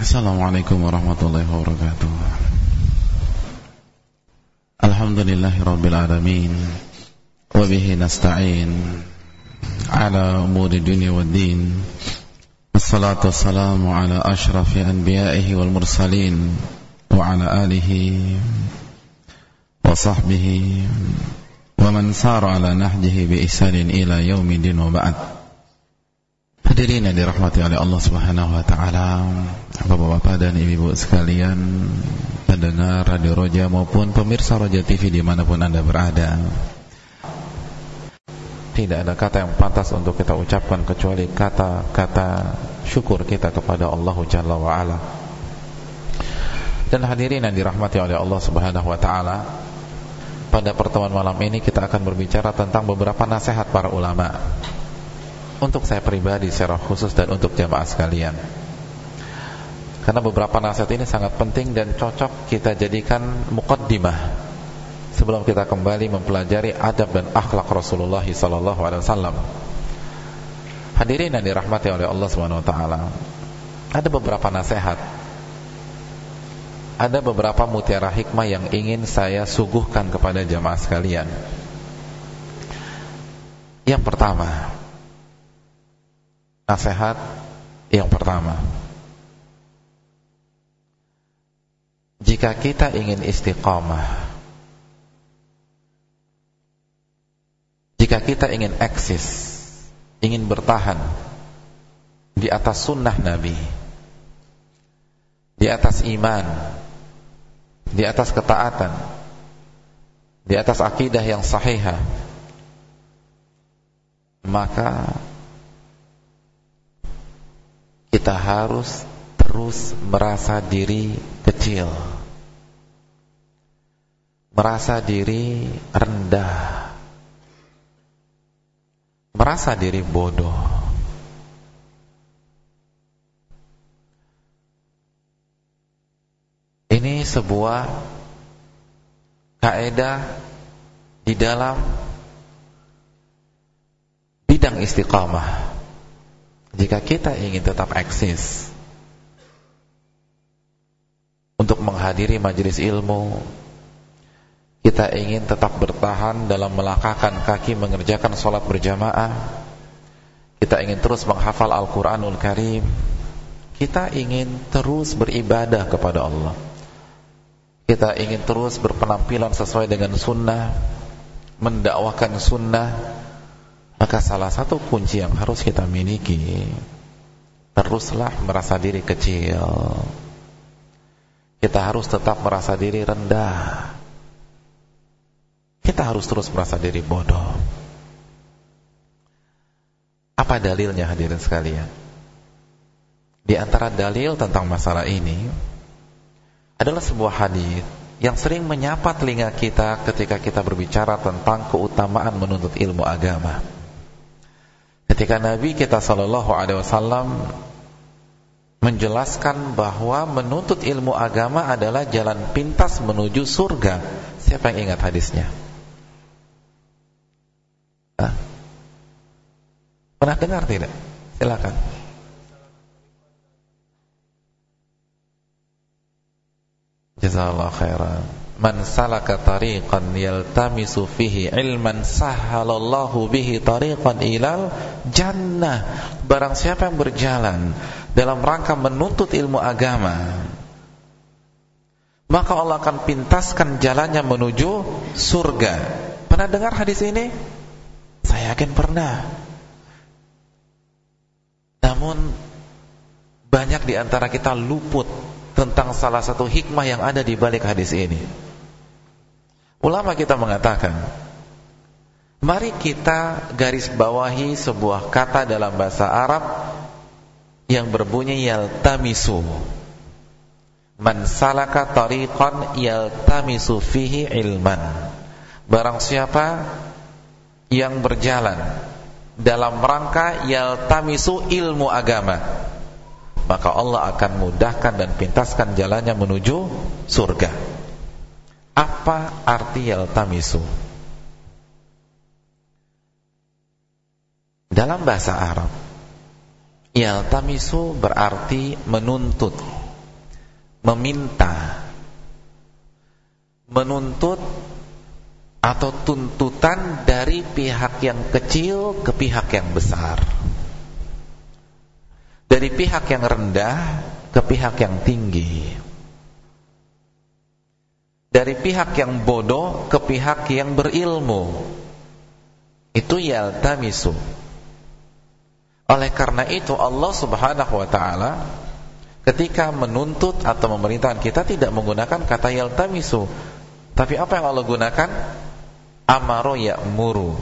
Assalamualaikum warahmatullahi wabarakatuh Alhamdulillahi rabbil alamin Wabihi nasta'in Ala umuri dunia wa din Assalatu wassalamu ala ashrafi anbiya'ihi wal mursalin Wa ala alihi Wa sahbihi Wa man sara ala nahjihi bi ihsanin ila yaumidin wa ba'd Hadirin yang dirahmati oleh Allah Subhanahu wa taala, Bapak-bapak dan ibu-ibu sekalian, pendengar Radio Roja maupun pemirsa Roja TV di mana pun Anda berada. Tidak ada kata yang pantas untuk kita ucapkan kecuali kata-kata syukur kita kepada Allah Jalla wa ala. Dan hadirin yang dirahmati oleh Allah Subhanahu wa taala, pada pertemuan malam ini kita akan berbicara tentang beberapa nasihat para ulama untuk saya pribadi secara khusus dan untuk jamaah sekalian. Karena beberapa nasihat ini sangat penting dan cocok kita jadikan mukaddimah sebelum kita kembali mempelajari adab dan akhlak Rasulullah wasallam. Hadirin yang dirahmati oleh Allah taala. Ada beberapa nasihat. Ada beberapa mutiara hikmah yang ingin saya suguhkan kepada jamaah sekalian. Yang pertama, Nasihat yang pertama. Jika kita ingin istiqamah Jika kita ingin eksis Ingin bertahan Di atas sunnah Nabi Di atas iman Di atas ketaatan Di atas akidah yang sahihah Maka kita harus terus merasa diri kecil. Merasa diri rendah. Merasa diri bodoh. Ini sebuah kaidah di dalam bidang istiqamah jika kita ingin tetap eksis untuk menghadiri majelis ilmu, kita ingin tetap bertahan dalam melangkahkan kaki mengerjakan sholat berjamaah, kita ingin terus menghafal Al-Quranul Karim, kita ingin terus beribadah kepada Allah. Kita ingin terus berpenampilan sesuai dengan sunnah, mendakwakan sunnah, maka salah satu kunci yang harus kita miliki Teruslah merasa diri kecil Kita harus tetap merasa diri rendah Kita harus terus merasa diri bodoh Apa dalilnya hadirin sekalian? Di antara dalil tentang masalah ini Adalah sebuah hadis yang sering menyapa telinga kita ketika kita berbicara tentang keutamaan menuntut ilmu agama. Ketika Nabi kita sallallahu alaihi wasallam menjelaskan bahwa menuntut ilmu agama adalah jalan pintas menuju surga. Siapa yang ingat hadisnya? Hah? Pernah dengar tidak? Silakan. Jazakallahu khairan man salaka tariqan yaltamisu fihi ilman sahhalallahu bihi tariqan ilal jannah. Barang siapa yang berjalan dalam rangka menuntut ilmu agama maka Allah akan pintaskan jalannya menuju surga. Pernah dengar hadis ini? Saya yakin pernah. Namun banyak di antara kita luput tentang salah satu hikmah yang ada di balik hadis ini Ulama kita mengatakan Mari kita garis bawahi sebuah kata dalam bahasa Arab Yang berbunyi yaltamisu. Man salaka tariqan yaltamisu fihi ilman. Barang siapa yang berjalan dalam rangka yaltamisu ilmu agama Maka Allah akan mudahkan dan pintaskan jalannya menuju surga apa arti yaltamisu? Dalam bahasa Arab, yaltamisu berarti menuntut, meminta menuntut atau tuntutan dari pihak yang kecil ke pihak yang besar dari pihak yang rendah ke pihak yang tinggi dari pihak yang bodoh ke pihak yang berilmu. Itu yaltamisu. Oleh karena itu Allah subhanahu wa ta'ala ketika menuntut atau memerintahkan kita tidak menggunakan kata yaltamisu. Tapi apa yang Allah gunakan? Amaro ya'muru.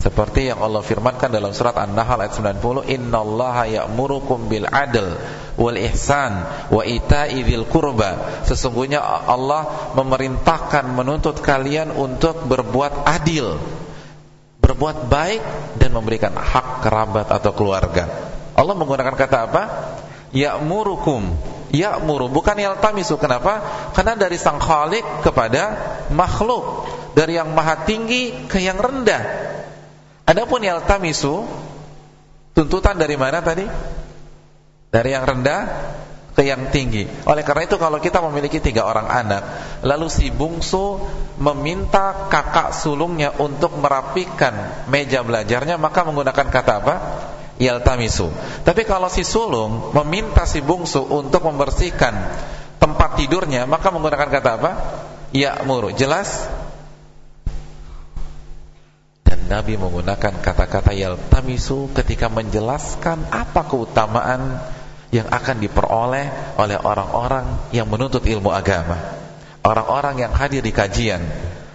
Seperti yang Allah firmankan dalam surat An-Nahl ayat 90, "Innallaha ya'murukum bil 'adl wal ihsan wa ita'i dzil qurba." Sesungguhnya Allah memerintahkan menuntut kalian untuk berbuat adil, berbuat baik dan memberikan hak kerabat atau keluarga. Allah menggunakan kata apa? Ya'murukum. Ya'muru bukan yaltamisu. Kenapa? Karena dari sang Khalik kepada makhluk, dari yang maha tinggi ke yang rendah Adapun yaltamisu tuntutan dari mana tadi? Dari yang rendah ke yang tinggi. Oleh karena itu kalau kita memiliki tiga orang anak, lalu si bungsu meminta kakak sulungnya untuk merapikan meja belajarnya, maka menggunakan kata apa? Yaltamisu. Tapi kalau si sulung meminta si bungsu untuk membersihkan tempat tidurnya, maka menggunakan kata apa? Ya'muru. Jelas? Nabi menggunakan kata-kata yaltamisu ketika menjelaskan apa keutamaan yang akan diperoleh oleh orang-orang yang menuntut ilmu agama. Orang-orang yang hadir di kajian,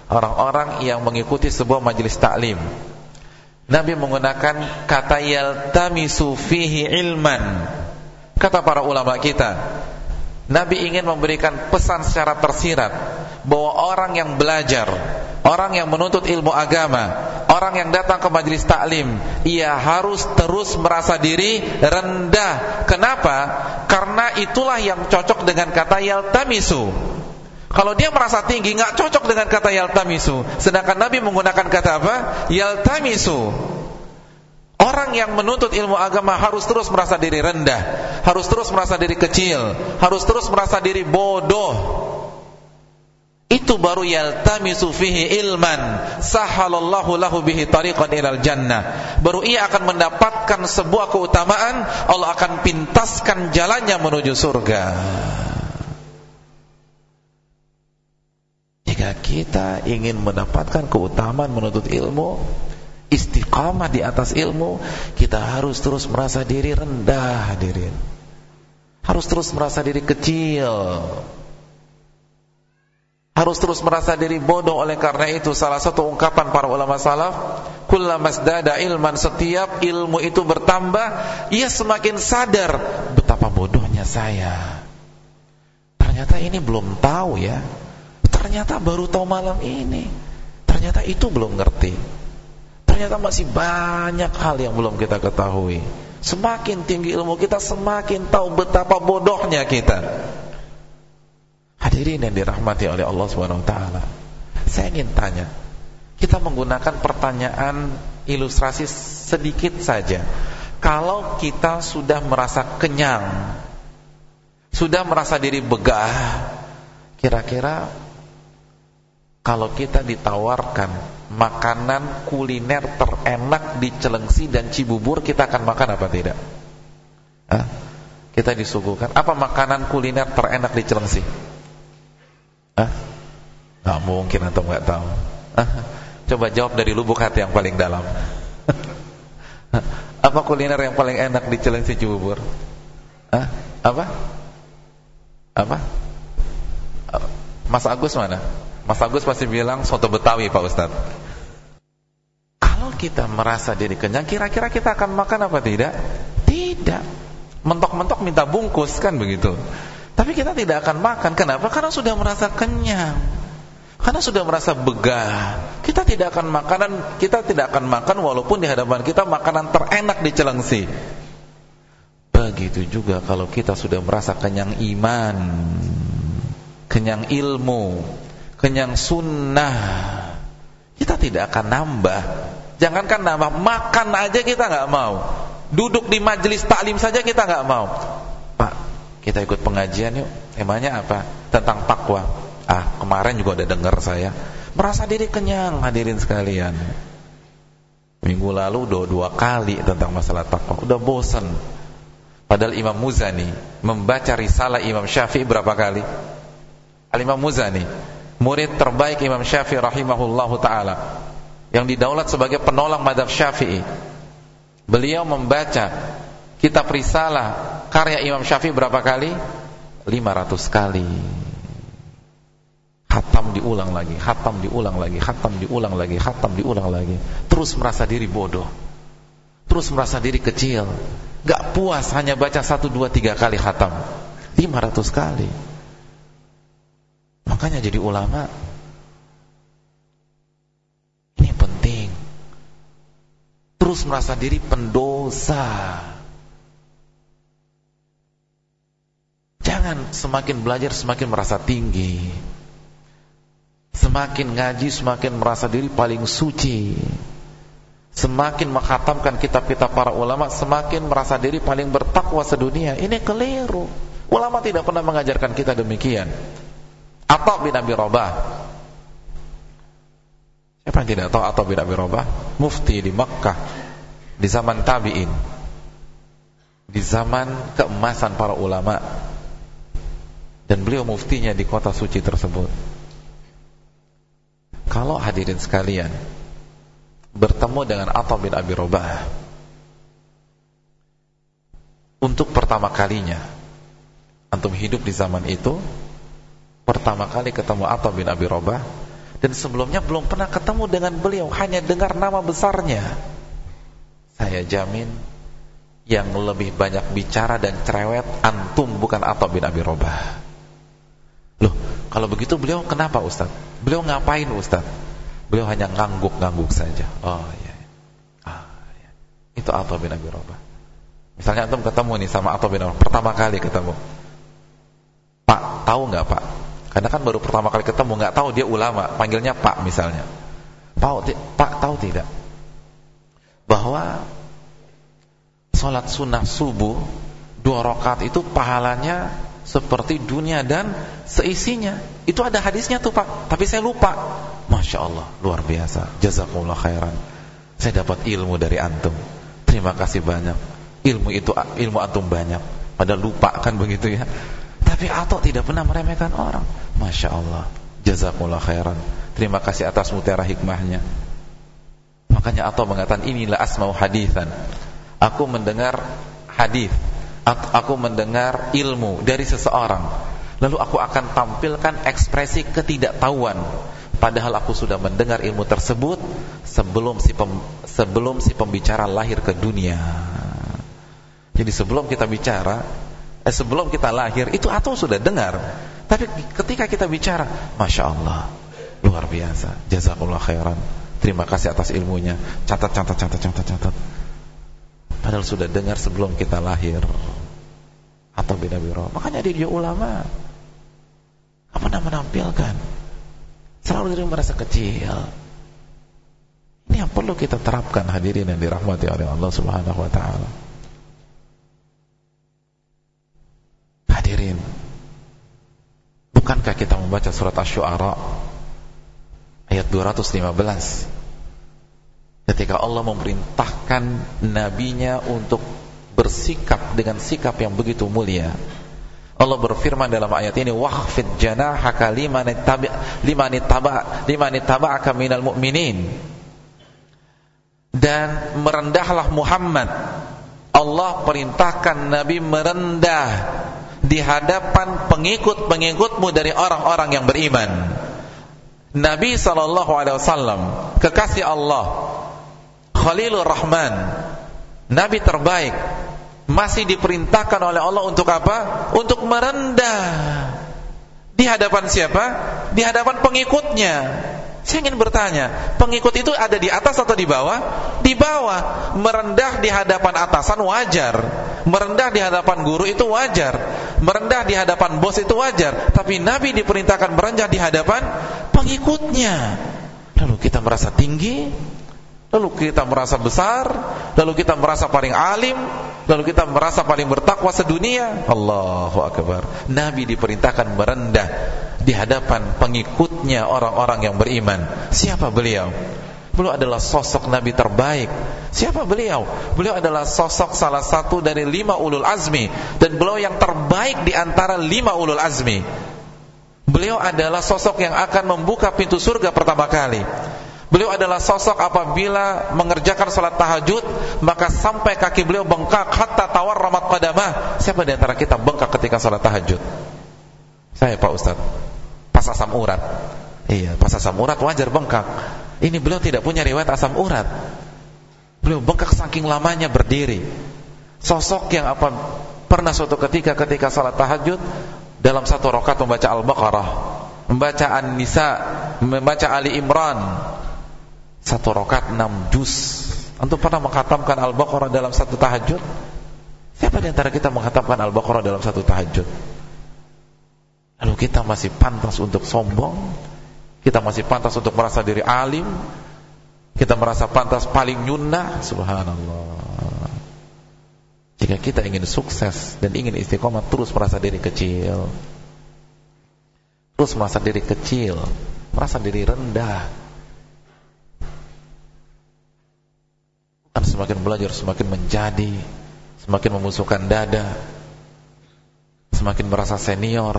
orang-orang yang mengikuti sebuah majelis taklim. Nabi menggunakan kata yaltamisu fihi ilman. Kata para ulama kita, Nabi ingin memberikan pesan secara tersirat bahwa orang yang belajar Orang yang menuntut ilmu agama Orang yang datang ke majlis taklim Ia harus terus merasa diri rendah. Kenapa? Karena itulah yang cocok dengan kata yaltamisu. Kalau dia merasa tinggi nggak cocok dengan kata yaltamisu. Sedangkan Nabi menggunakan kata apa? Yaltamisu. Orang yang menuntut ilmu agama harus terus merasa diri rendah Harus terus merasa diri kecil Harus terus merasa diri bodoh itu baru yaltamisu fihi ilman. Sahalallahu lahu bihi tariqan ilal jannah. Baru ia akan mendapatkan sebuah keutamaan Allah akan pintaskan jalannya menuju surga. Jika kita ingin mendapatkan keutamaan menuntut ilmu istiqamah di atas ilmu kita harus terus merasa diri rendah hadirin harus terus merasa diri kecil harus terus merasa diri bodoh oleh karena itu. Salah satu ungkapan para ulama salaf kullamasdada ilman setiap ilmu itu bertambah ia semakin sadar betapa bodohnya saya. Ternyata ini belum tahu ya. Ternyata baru tahu malam ini. Ternyata itu belum ngerti. Ternyata masih banyak hal yang belum kita ketahui. Semakin tinggi ilmu kita semakin tahu betapa bodohnya kita Hadirin yang dirahmati oleh Allah Subhanahu wa. Saya ingin tanya, kita menggunakan pertanyaan ilustrasi sedikit saja. Kalau kita sudah merasa kenyang, sudah merasa diri begah, kira-kira kalau kita ditawarkan makanan kuliner terenak di Celengsi dan Cibubur, kita akan makan apa tidak? Hah? Kita disuguhkan apa makanan kuliner terenak di Celengsi? Hah? Gak mungkin atau gak tahu. Hah? Coba jawab dari lubuk hati yang paling dalam. Apa kuliner yang paling enak di Cilengsi Cibubur? Hah? Apa? Apa? Mas Agus mana? Mas Agus pasti bilang soto Betawi Pak Ustaz. Kalau kita merasa diri kenyang, kira-kira kita akan makan apa tidak? Tidak. Mentok-mentok minta bungkus kan begitu. Tapi kita tidak akan makan. Kenapa? Karena sudah merasa kenyang. Karena sudah merasa begah. Kita tidak akan makanan, kita tidak akan makan walaupun di hadapan kita makanan terenak di Celengsi. Begitu juga kalau kita sudah merasa kenyang iman, kenyang ilmu, kenyang sunnah, kita tidak akan nambah. Jangankan nambah, makan aja kita nggak mau. Duduk di majelis taklim saja kita nggak mau kita ikut pengajian yuk. Temanya apa? Tentang takwa. Ah, kemarin juga udah dengar saya. Merasa diri kenyang hadirin sekalian. Minggu lalu udah dua kali tentang masalah takwa. Udah bosan. Padahal Imam Muzani membaca risalah Imam Syafi'i berapa kali? Al-Imam Muzani, murid terbaik Imam Syafi'i rahimahullahu taala yang didaulat sebagai penolong madhab Syafi'i. Beliau membaca kitab risalah karya Imam Syafi'i berapa kali? 500 kali. Hatam diulang lagi, hatam diulang lagi, hatam diulang lagi, hatam diulang lagi. Terus merasa diri bodoh. Terus merasa diri kecil. Gak puas hanya baca satu, dua, tiga kali hatam. 500 kali. Makanya jadi ulama terus merasa diri pendosa. Jangan semakin belajar semakin merasa tinggi. Semakin ngaji semakin merasa diri paling suci. Semakin menghatamkan kitab-kitab para ulama semakin merasa diri paling bertakwa sedunia. Ini keliru. Ulama tidak pernah mengajarkan kita demikian. Atau bin Abi Rabah Siapa yang tidak tahu atau bin Abi Rabah? Mufti di Makkah di zaman tabi'in. Di zaman keemasan para ulama. Dan beliau muftinya di kota suci tersebut. Kalau hadirin sekalian bertemu dengan Atta bin Abi Rabah untuk pertama kalinya antum hidup di zaman itu pertama kali ketemu Atta bin Abi Rabah dan sebelumnya belum pernah ketemu dengan beliau hanya dengar nama besarnya saya jamin yang lebih banyak bicara dan cerewet antum bukan Atta bin Abi Robah loh kalau begitu beliau kenapa Ustaz? Beliau ngapain Ustaz? Beliau hanya ngangguk-ngangguk saja. Oh iya ah, iya. itu Atta bin Abi Robah misalnya antum ketemu nih sama Atta bin Abi pertama kali ketemu. Pak tahu nggak Pak? Karena kan baru pertama kali ketemu, nggak tahu dia ulama, panggilnya Pak misalnya. Pak, Pak tahu tidak? Bahwa sholat sunnah subuh dua rakaat itu pahalanya seperti dunia dan seisinya. Itu ada hadisnya tuh Pak, tapi saya lupa. Masya Allah, luar biasa. Jazakumullah khairan. Saya dapat ilmu dari antum. Terima kasih banyak. Ilmu itu ilmu antum banyak. Padahal lupa kan begitu ya. Tapi Atok tidak pernah meremehkan orang. Masya Allah. Jazakumullah khairan. Terima kasih atas mutiara hikmahnya. Makanya Atok mengatakan inilah asmau hadithan. Aku mendengar hadis. Aku mendengar ilmu dari seseorang. Lalu aku akan tampilkan ekspresi ketidaktahuan. Padahal aku sudah mendengar ilmu tersebut sebelum si pem, sebelum si pembicara lahir ke dunia. Jadi sebelum kita bicara, eh, sebelum kita lahir itu atau sudah dengar tapi ketika kita bicara Masya Allah luar biasa jazakallah khairan terima kasih atas ilmunya catat catat catat catat catat padahal sudah dengar sebelum kita lahir. Atau beda biro. Makanya dia, ulama. Apa nama menampilkan. Selalu diri merasa kecil. Ini yang perlu kita terapkan hadirin yang dirahmati oleh Allah Subhanahu wa taala. Hadirin Bukankah kita membaca surat Asy-Syu'ara ayat 215 ketika Allah memerintahkan nabinya untuk bersikap dengan sikap yang begitu mulia Allah berfirman dalam ayat ini wahfid janahaka liman ittaba liman ittaba liman ittaba'aka minal mu'minin dan merendahlah Muhammad Allah perintahkan Nabi merendah di hadapan pengikut-pengikutmu dari orang-orang yang beriman. Nabi sallallahu alaihi wasallam, kekasih Allah, Khalilur Rahman, nabi terbaik, masih diperintahkan oleh Allah untuk apa? Untuk merendah. Di hadapan siapa? Di hadapan pengikutnya. Saya ingin bertanya, pengikut itu ada di atas atau di bawah? Di bawah. Merendah di hadapan atasan wajar. Merendah di hadapan guru itu wajar. Merendah di hadapan bos itu wajar. Tapi Nabi diperintahkan merendah di hadapan pengikutnya. Lalu kita merasa tinggi, Lalu kita merasa besar, lalu kita merasa paling alim, lalu kita merasa paling bertakwa sedunia. Allahu akbar. Nabi diperintahkan merendah di hadapan pengikutnya orang-orang yang beriman. Siapa beliau? Beliau adalah sosok Nabi terbaik. Siapa beliau? Beliau adalah sosok salah satu dari lima ulul azmi dan beliau yang terbaik di antara lima ulul azmi. Beliau adalah sosok yang akan membuka pintu surga pertama kali. Beliau adalah sosok apabila mengerjakan salat tahajud maka sampai kaki beliau bengkak hatta tawar ramat qadamah. Siapa di antara kita bengkak ketika salat tahajud? Saya Pak Ustaz. Pas asam urat. Iya, pas asam urat wajar bengkak. Ini beliau tidak punya riwayat asam urat. Beliau bengkak saking lamanya berdiri. Sosok yang apa pernah suatu ketika ketika salat tahajud dalam satu rakaat membaca Al-Baqarah, membaca An-Nisa, membaca Ali Imran, satu rokat enam juz. Antum pernah menghatamkan Al-Baqarah dalam satu tahajud? Siapa di antara kita menghatamkan Al-Baqarah dalam satu tahajud? Lalu kita masih pantas untuk sombong? Kita masih pantas untuk merasa diri alim? Kita merasa pantas paling nyunnah? Subhanallah. Jika kita ingin sukses dan ingin istiqomah terus merasa diri kecil. Terus merasa diri kecil, merasa diri rendah semakin belajar semakin menjadi semakin memusuhkan dada semakin merasa senior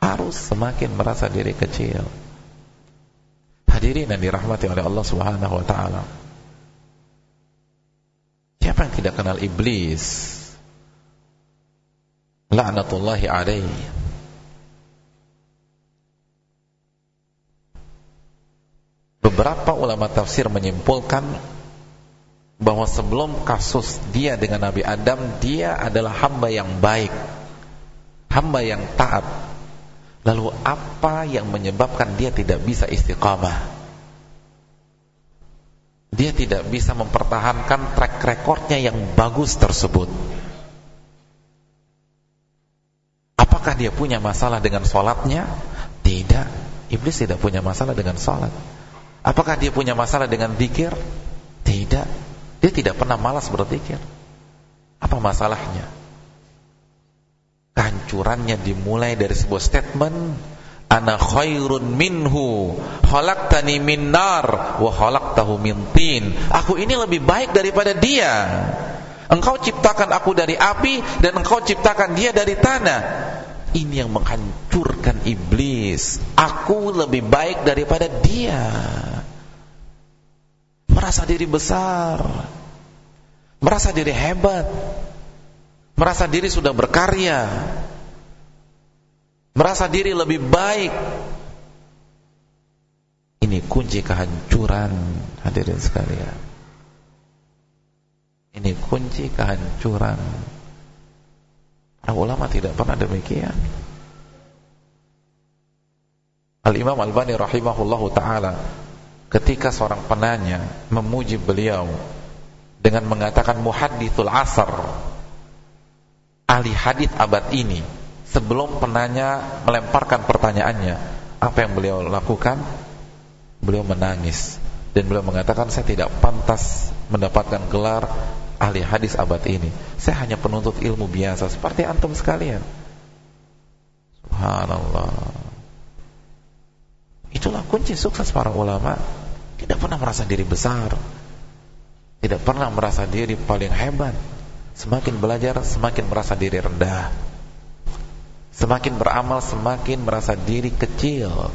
harus semakin merasa diri kecil. Hadirin yang dirahmati oleh Allah Subhanahu wa taala. Siapa yang tidak kenal iblis? Laknatullahi alaihi Beberapa ulama tafsir menyimpulkan bahwa sebelum kasus dia dengan Nabi Adam dia adalah hamba yang baik hamba yang taat. Lalu apa yang menyebabkan dia tidak bisa istiqamah? Dia tidak bisa mempertahankan track recordnya yang bagus tersebut. Apakah dia punya masalah dengan sholatnya? tidak. Iblis tidak punya masalah dengan sholat Apakah dia punya masalah dengan zikir? Tidak. Dia tidak pernah malas berzikir. Apa masalahnya? Kehancurannya dimulai dari sebuah statement Ana khairun minhu Khalaqtani min nar Wa khalaqtahu min tin Aku ini lebih baik daripada dia Engkau ciptakan aku dari api Dan engkau ciptakan dia dari tanah Ini yang menghancurkan iblis Aku lebih baik daripada dia Merasa diri besar. Merasa diri hebat. Merasa diri sudah berkarya. Merasa diri lebih baik. Ini kunci kehancuran Hadirin sekalian. Ini kunci kehancuran. Para ulama tidak pernah demikian. Al-Imam Al-Bani rahimahullahu taala ketika seorang penanya memuji beliau dengan mengatakan muhaddithul asar ahli hadis abad ini sebelum penanya melemparkan pertanyaannya apa yang beliau lakukan beliau menangis dan beliau mengatakan saya tidak pantas mendapatkan gelar ahli hadis abad ini. Saya hanya penuntut ilmu biasa seperti antum sekalian. Subhanallah. Itulah kunci sukses para ulama. Tidak pernah merasa diri besar. Tidak pernah merasa diri paling hebat. Semakin belajar, semakin merasa diri rendah. Semakin beramal, semakin merasa diri kecil.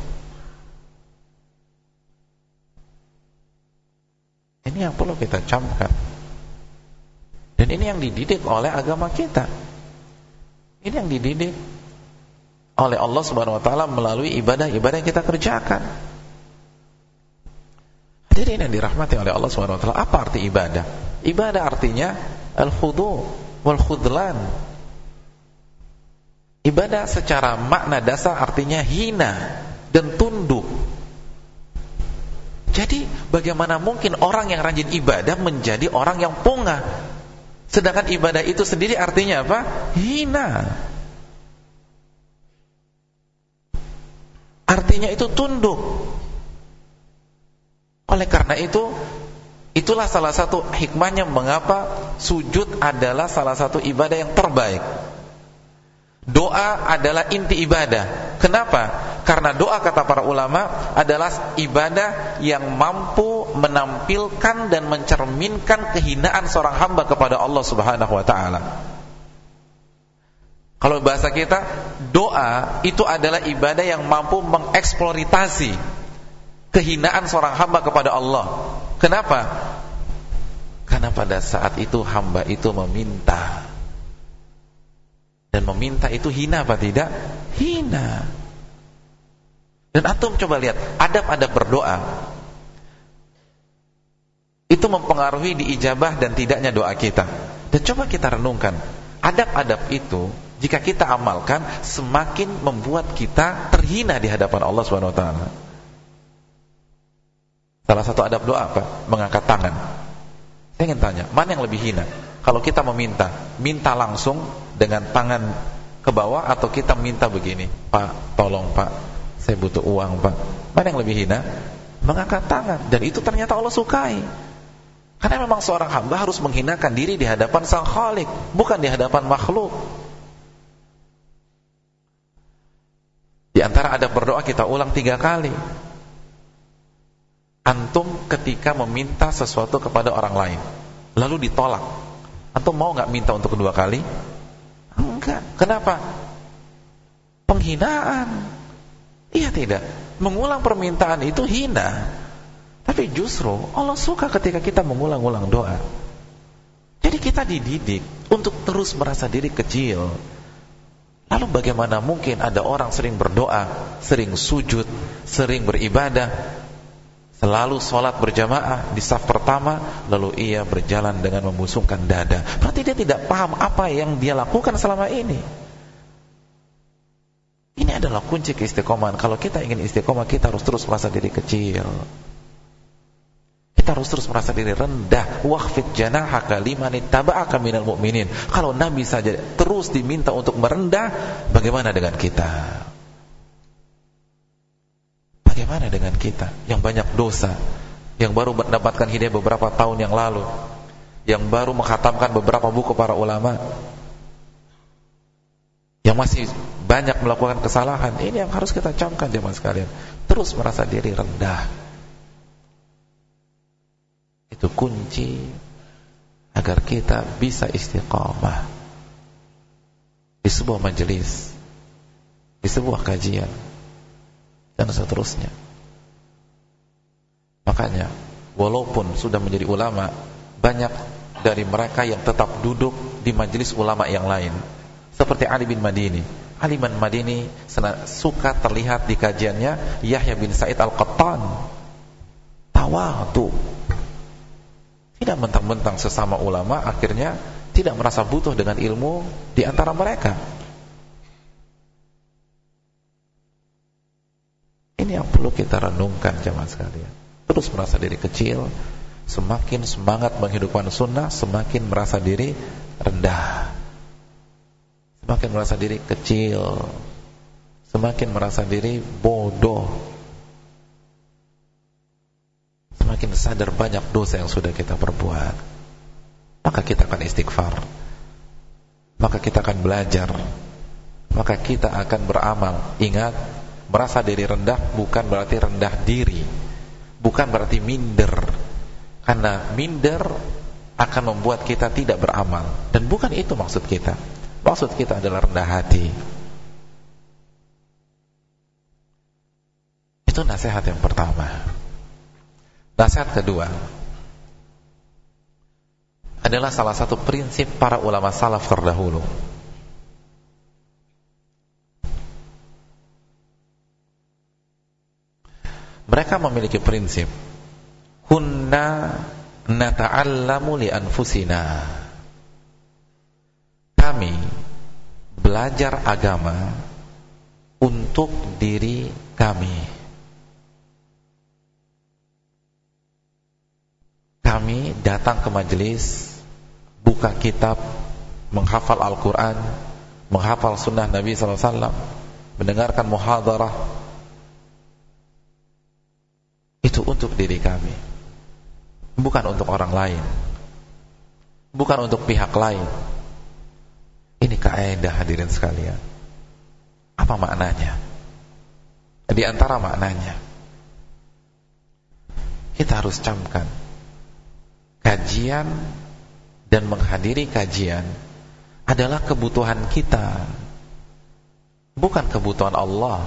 Ini yang perlu kita camkan. Dan ini yang dididik oleh agama kita. Ini yang dididik oleh Allah Subhanahu wa taala melalui ibadah-ibadah yang kita kerjakan. Jadi ini yang dirahmati oleh Allah taala. Apa arti ibadah? Ibadah artinya al-khudu wal khudlan. Ibadah secara makna dasar artinya hina dan tunduk. Jadi bagaimana mungkin orang yang rajin ibadah menjadi orang yang pongah? Sedangkan ibadah itu sendiri artinya apa? Hina. Artinya itu tunduk. Oleh karena itu, itulah salah satu hikmahnya mengapa sujud adalah salah satu ibadah yang terbaik. Doa adalah inti ibadah. Kenapa? Karena doa kata para ulama adalah ibadah yang mampu menampilkan dan mencerminkan kehinaan seorang hamba kepada Allah Subhanahu wa taala. Kalau bahasa kita, doa itu adalah ibadah yang mampu mengeksploitasi kehinaan seorang hamba kepada Allah. Kenapa? Karena pada saat itu hamba itu meminta dan meminta itu hina apa tidak? Hina. Dan antum coba lihat, adab-adab berdoa itu mempengaruhi diijabah dan tidaknya doa kita. Dan coba kita renungkan, adab-adab itu jika kita amalkan semakin membuat kita terhina di hadapan Allah Subhanahu wa taala. Salah satu adab doa apa? Mengangkat tangan. Saya ingin tanya, mana yang lebih hina? Kalau kita meminta, minta langsung dengan tangan ke bawah atau kita minta begini, Pak, tolong Pak, saya butuh uang Pak. Mana yang lebih hina? Mengangkat tangan dan itu ternyata Allah sukai. Karena memang seorang hamba harus menghinakan diri di hadapan Sang Khalik, bukan di hadapan makhluk. Di antara ada berdoa kita ulang tiga kali. Antum ketika meminta sesuatu kepada orang lain, lalu ditolak. Antum mau nggak minta untuk kedua kali? Enggak. Kenapa? Penghinaan. Iya tidak. Mengulang permintaan itu hina. Tapi justru Allah suka ketika kita mengulang-ulang doa. Jadi kita dididik untuk terus merasa diri kecil. Lalu bagaimana mungkin ada orang sering berdoa, sering sujud, sering beribadah, selalu sholat berjamaah di saf pertama lalu ia berjalan dengan membusungkan dada. Berarti dia tidak paham apa yang dia lakukan selama ini. Ini adalah kunci keistiqomahan. Kalau kita ingin istiqomah kita harus terus merasa diri kecil. Kita harus terus merasa diri rendah. Waqfid janahaka liman ittaba'aka minal mu'minin. Kalau nabi saja terus diminta untuk merendah bagaimana dengan kita Bagaimana dengan kita yang banyak dosa, yang baru mendapatkan hidayah beberapa tahun yang lalu, yang baru menghatamkan beberapa buku para ulama, yang masih banyak melakukan kesalahan, ini yang harus kita camkan zaman sekalian. Terus merasa diri rendah. Itu kunci agar kita bisa istiqamah di sebuah majelis, di sebuah kajian dan seterusnya. Makanya walaupun sudah menjadi ulama, banyak dari mereka yang tetap duduk di majelis ulama yang lain. Seperti Ali bin Madini. Ali bin Madini suka terlihat di kajiannya Yahya bin Said Al-Qattan. Tawadu. Tidak mentang-mentang sesama ulama akhirnya tidak merasa butuh dengan ilmu di antara mereka. Ini yang perlu kita renungkan jemaah sekalian. Terus merasa diri kecil, semakin semangat menghidupkan sunnah, semakin merasa diri rendah. Semakin merasa diri kecil, semakin merasa diri bodoh. Semakin sadar banyak dosa yang sudah kita perbuat. Maka kita akan istighfar. Maka kita akan belajar. Maka kita akan beramal. Ingat, merasa diri rendah bukan berarti rendah diri. Bukan berarti minder. Karena minder akan membuat kita tidak beramal. Dan bukan itu maksud kita. Maksud kita adalah rendah hati. Itu nasihat yang pertama. Nasihat kedua adalah salah satu prinsip para ulama salaf terdahulu Mereka memiliki prinsip. Kunna nata'allamu li anfusina. Kami belajar agama untuk diri kami. Kami datang ke majelis Buka kitab Menghafal Al-Quran Menghafal sunnah Nabi SAW Mendengarkan muhadarah itu untuk diri kami. Bukan untuk orang lain. Bukan untuk pihak lain. Ini kaidah hadirin sekalian. Apa maknanya? Di antara maknanya kita harus camkan kajian dan menghadiri kajian adalah kebutuhan kita bukan kebutuhan Allah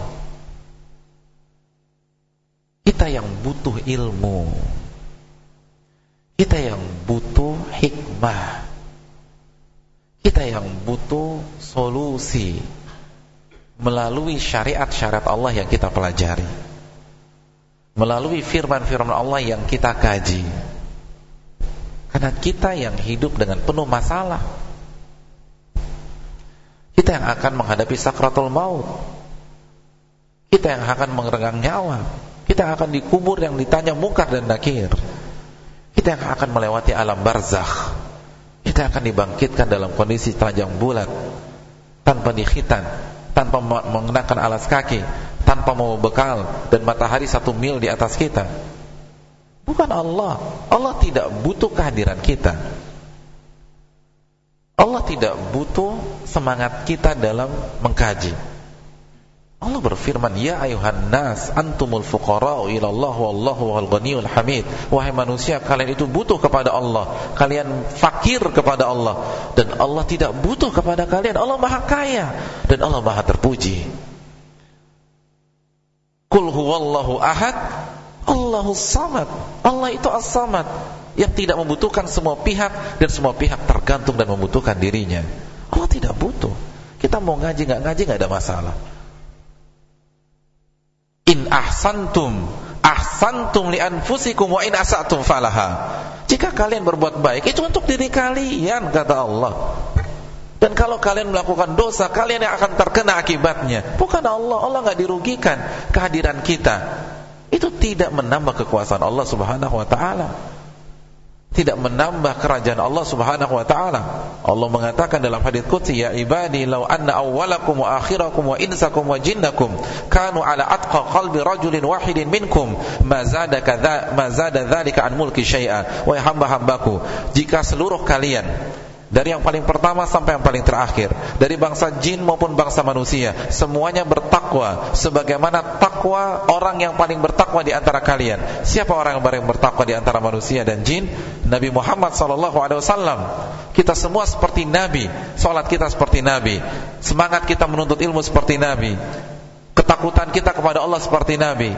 kita yang butuh ilmu. Kita yang butuh hikmah. Kita yang butuh solusi melalui syariat-syariat Allah yang kita pelajari. Melalui firman-firman Allah yang kita kaji. Karena kita yang hidup dengan penuh masalah. Kita yang akan menghadapi sakratul maut. Kita yang akan mengerenggang nyawa kita akan dikubur yang ditanya mungkar dan nakir. Kita yang akan melewati alam barzakh. Kita akan dibangkitkan dalam kondisi telanjang bulat. Tanpa dikhitan tanpa mengenakan alas kaki tanpa mau bekal dan matahari satu mil di atas kita. Bukan Allah. Allah tidak butuh kehadiran kita. Allah tidak butuh semangat kita dalam mengkaji. Allah berfirman, "Ya ayuhan nas, antumul fuqara'u ila Allah wallahu wal ghaniyul hamid." Wahai manusia, kalian itu butuh kepada Allah. Kalian fakir kepada Allah dan Allah tidak butuh kepada kalian. Allah Maha Kaya dan Allah Maha terpuji. Qul huwallahu ahad, Allahus samad. Allah itu as-samad yang tidak membutuhkan semua pihak dan semua pihak tergantung dan membutuhkan dirinya. Allah tidak butuh. Kita mau ngaji nggak ngaji nggak ada masalah. In ahsantum ahsantum li anfusikum wa in asatum falaha. Jika kalian berbuat baik itu untuk diri kalian kata Allah. Dan kalau kalian melakukan dosa, kalian yang akan terkena akibatnya. Bukan Allah, Allah nggak dirugikan kehadiran kita. Itu tidak menambah kekuasaan Allah Subhanahu wa taala tidak menambah kerajaan Allah Subhanahu wa taala. Allah mengatakan dalam hadis qudsi ya ibadi law anna awwalakum wa akhirakum wa insakum wa jinnakum kanu ala atqa qalbi rajulin wahidin minkum ma zada kadza ma zada an mulki syai'a wa hamba-hambaku jika seluruh kalian dari yang paling pertama sampai yang paling terakhir. Dari bangsa jin maupun bangsa manusia. Semuanya bertakwa. Sebagaimana takwa orang yang paling bertakwa di antara kalian. Siapa orang yang paling bertakwa di antara manusia dan jin? Nabi Muhammad wasallam. Kita semua seperti nabi. Salat kita seperti nabi. Semangat kita menuntut ilmu seperti nabi. Ketakutan kita kepada Allah seperti nabi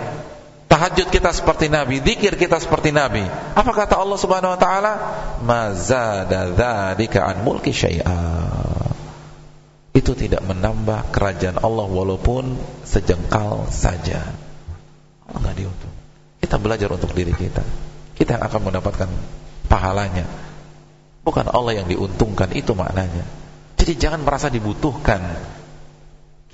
Tahajud kita seperti Nabi, zikir kita seperti Nabi. Apa kata Allah Subhanahu wa taala? Mazada dzalika an mulki syai'a. Itu tidak menambah kerajaan Allah walaupun sejengkal saja. Allah enggak diuntung. Kita belajar untuk diri kita. Kita yang akan mendapatkan pahalanya. Bukan Allah yang diuntungkan, itu maknanya. Jadi jangan merasa dibutuhkan.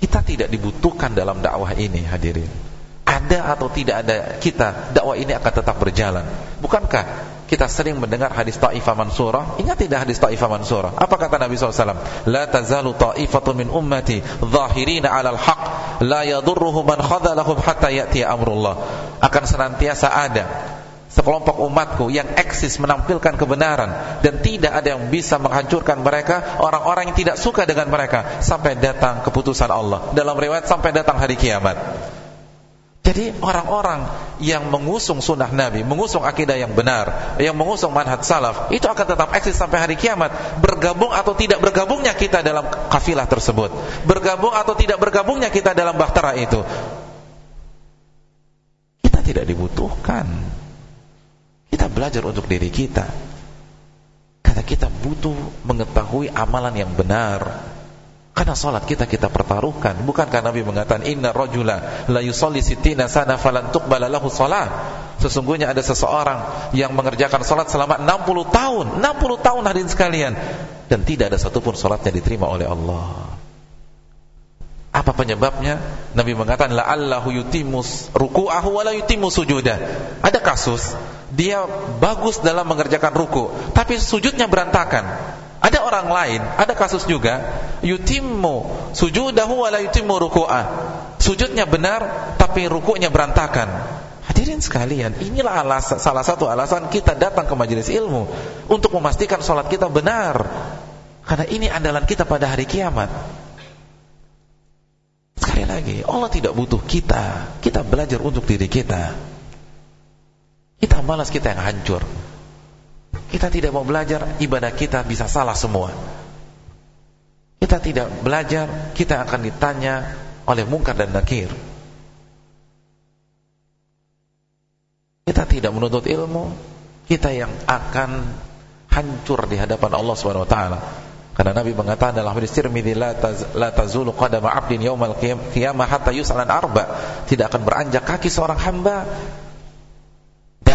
Kita tidak dibutuhkan dalam dakwah ini, hadirin ada atau tidak ada kita, dakwah ini akan tetap berjalan. Bukankah kita sering mendengar hadis Ta'ifah Mansurah? Ingat tidak hadis Ta'ifah Mansurah? Apa kata Nabi SAW? La tazalu ta'ifatun min ummati zahirina alal haq la yadurruhu man khadalahum hatta ya'tiya amrullah. Akan senantiasa ada sekelompok umatku yang eksis menampilkan kebenaran dan tidak ada yang bisa menghancurkan mereka orang-orang yang tidak suka dengan mereka sampai datang keputusan Allah dalam riwayat sampai datang hari kiamat jadi orang-orang yang mengusung sunnah Nabi, mengusung akidah yang benar, yang mengusung manhaj salaf, itu akan tetap eksis sampai hari kiamat. Bergabung atau tidak bergabungnya kita dalam kafilah tersebut. Bergabung atau tidak bergabungnya kita dalam bahtera itu. Kita tidak dibutuhkan. Kita belajar untuk diri kita. Karena kita butuh mengetahui amalan yang benar karena salat kita kita pertaruhkan. Bukankah Nabi mengatakan inna rajula la yusalli sittina sana falan tuqbala lahu. Sesungguhnya ada seseorang yang mengerjakan salat selama 60 tahun, 60 tahun hadirin sekalian dan tidak ada satupun salatnya diterima oleh Allah. Apa penyebabnya? Nabi mengatakan la'allahu yutimus ruku'ahu wa la yutimu sujudah. Ada kasus dia bagus dalam mengerjakan ruku, tapi sujudnya berantakan. Ada orang lain, ada kasus juga yutimmu sujudahu wa la yutimmu ruku'ah. Sujudnya benar tapi rukuknya berantakan. Hadirin sekalian, inilah alasan, salah satu alasan kita datang ke majelis ilmu untuk memastikan sholat kita benar. Karena ini andalan kita pada hari kiamat. Sekali lagi, Allah tidak butuh kita. Kita belajar untuk diri kita. Kita malas kita yang hancur. Kita tidak mau belajar, ibadah kita bisa salah semua. Kita tidak belajar, kita akan ditanya oleh mungkar dan nakir. kita tidak menuntut ilmu, kita yang akan hancur di hadapan Allah taala. Karena Nabi mengatakan dalam hadis Tirmidzi la, taz, la tazulu qadama 'abdin yaumal qiyamah hatta yus'alan arba. Tidak akan beranjak kaki seorang hamba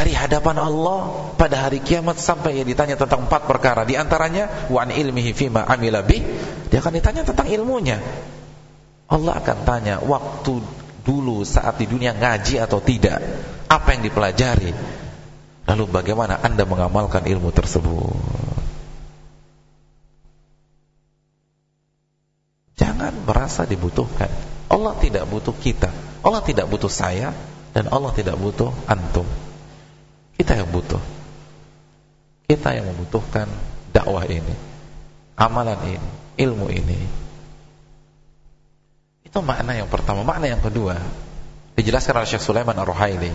dari hadapan Allah pada hari kiamat sampai ia ditanya tentang empat perkara. Di antaranya wa an ilmihi fima amila bih. Dia akan ditanya tentang ilmunya. Allah akan tanya waktu dulu saat di dunia ngaji atau tidak? Apa yang dipelajari? Lalu bagaimana anda mengamalkan ilmu tersebut? Jangan merasa dibutuhkan. Allah tidak butuh kita. Allah tidak butuh saya. Dan Allah tidak butuh antum kita yang butuh kita yang membutuhkan dakwah ini amalan ini ilmu ini itu makna yang pertama makna yang kedua dijelaskan oleh Syekh Sulaiman Ar-Ruhaili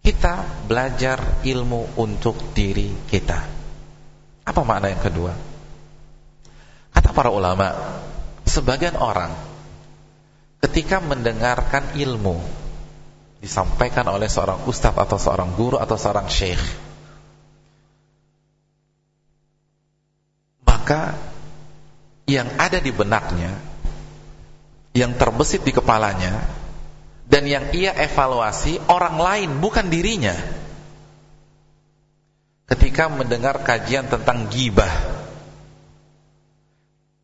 kita belajar ilmu untuk diri kita. Apa makna yang kedua? Kata para ulama, sebagian orang ketika mendengarkan ilmu disampaikan oleh seorang ustaz atau seorang guru atau seorang syekh. Maka yang ada di benaknya yang terbesit di kepalanya dan yang ia evaluasi orang lain bukan dirinya. Ketika mendengar kajian tentang gibah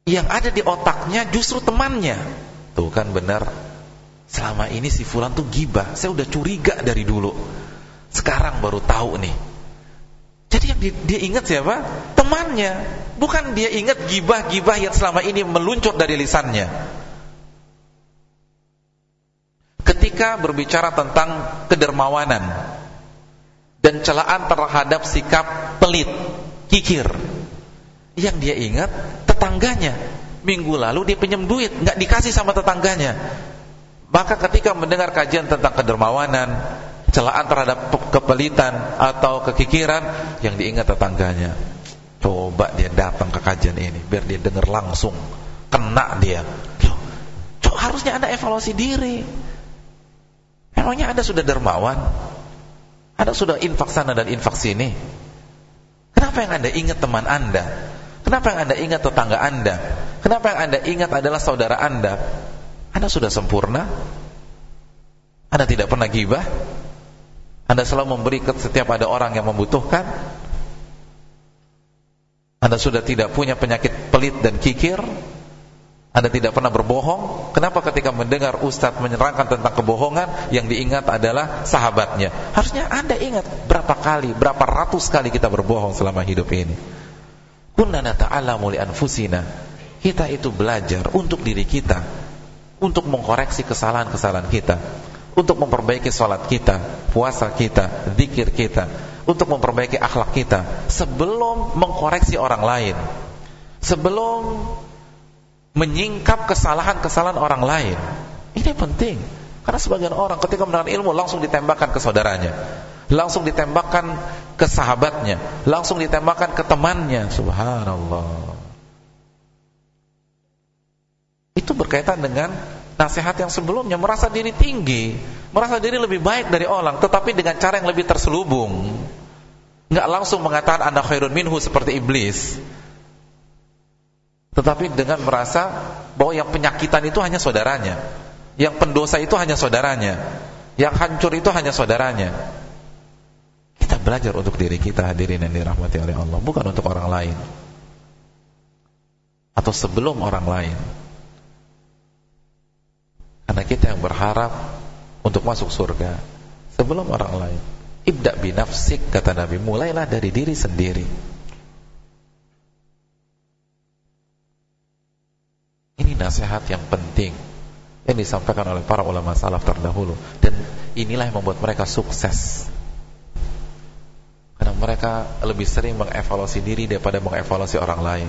yang ada di otaknya justru temannya. Tuh kan benar selama ini si fulan tuh gibah saya udah curiga dari dulu sekarang baru tahu nih jadi yang dia ingat siapa? temannya bukan dia ingat gibah-gibah yang selama ini meluncur dari lisannya ketika berbicara tentang kedermawanan dan celaan terhadap sikap pelit, kikir. Yang dia ingat tetangganya. Minggu lalu dia pinjam duit, nggak dikasih sama tetangganya. Maka ketika mendengar kajian tentang kedermawanan, celaan terhadap kepelitan atau kekikiran, yang diingat tetangganya. Coba dia datang ke kajian ini biar dia dengar langsung, kena dia. Loh, harusnya Anda evaluasi diri. Emangnya Anda sudah dermawan? Anda sudah infak sana dan infak sini? Kenapa yang Anda ingat teman Anda? Kenapa yang Anda ingat tetangga Anda? Kenapa yang Anda ingat adalah saudara Anda? Anda sudah sempurna? Anda tidak pernah gibah? Anda selalu memberi ke setiap ada orang yang membutuhkan? Anda sudah tidak punya penyakit pelit dan kikir? Anda tidak pernah berbohong Kenapa ketika mendengar Ustadz menyerangkan tentang kebohongan Yang diingat adalah sahabatnya Harusnya Anda ingat berapa kali Berapa ratus kali kita berbohong selama hidup ini Kunna nata'alamu li anfusina Kita itu belajar untuk diri kita Untuk mengkoreksi kesalahan-kesalahan kita Untuk memperbaiki sholat kita Puasa kita, zikir kita Untuk memperbaiki akhlak kita Sebelum mengkoreksi orang lain Sebelum menyingkap kesalahan-kesalahan orang lain. Ini penting. Karena sebagian orang ketika mendengar ilmu langsung ditembakkan ke saudaranya, langsung ditembakkan ke sahabatnya, langsung ditembakkan ke temannya. Subhanallah. Itu berkaitan dengan nasihat yang sebelumnya merasa diri tinggi, merasa diri lebih baik dari orang, tetapi dengan cara yang lebih terselubung. Enggak langsung mengatakan anda khairun minhu seperti iblis. Tetapi dengan merasa bahwa yang penyakitan itu hanya saudaranya. Yang pendosa itu hanya saudaranya. Yang hancur itu hanya saudaranya. Kita belajar untuk diri kita hadirin yang dirahmati oleh Allah Bukan untuk orang lain. Atau sebelum orang lain Karena kita yang berharap Untuk masuk surga Sebelum orang lain Ibda binafsik kata Nabi Mulailah dari diri sendiri Ini nasihat yang penting yang disampaikan oleh para ulama salaf terdahulu dan inilah yang membuat mereka sukses. Karena mereka lebih sering mengevaluasi diri daripada mengevaluasi orang lain.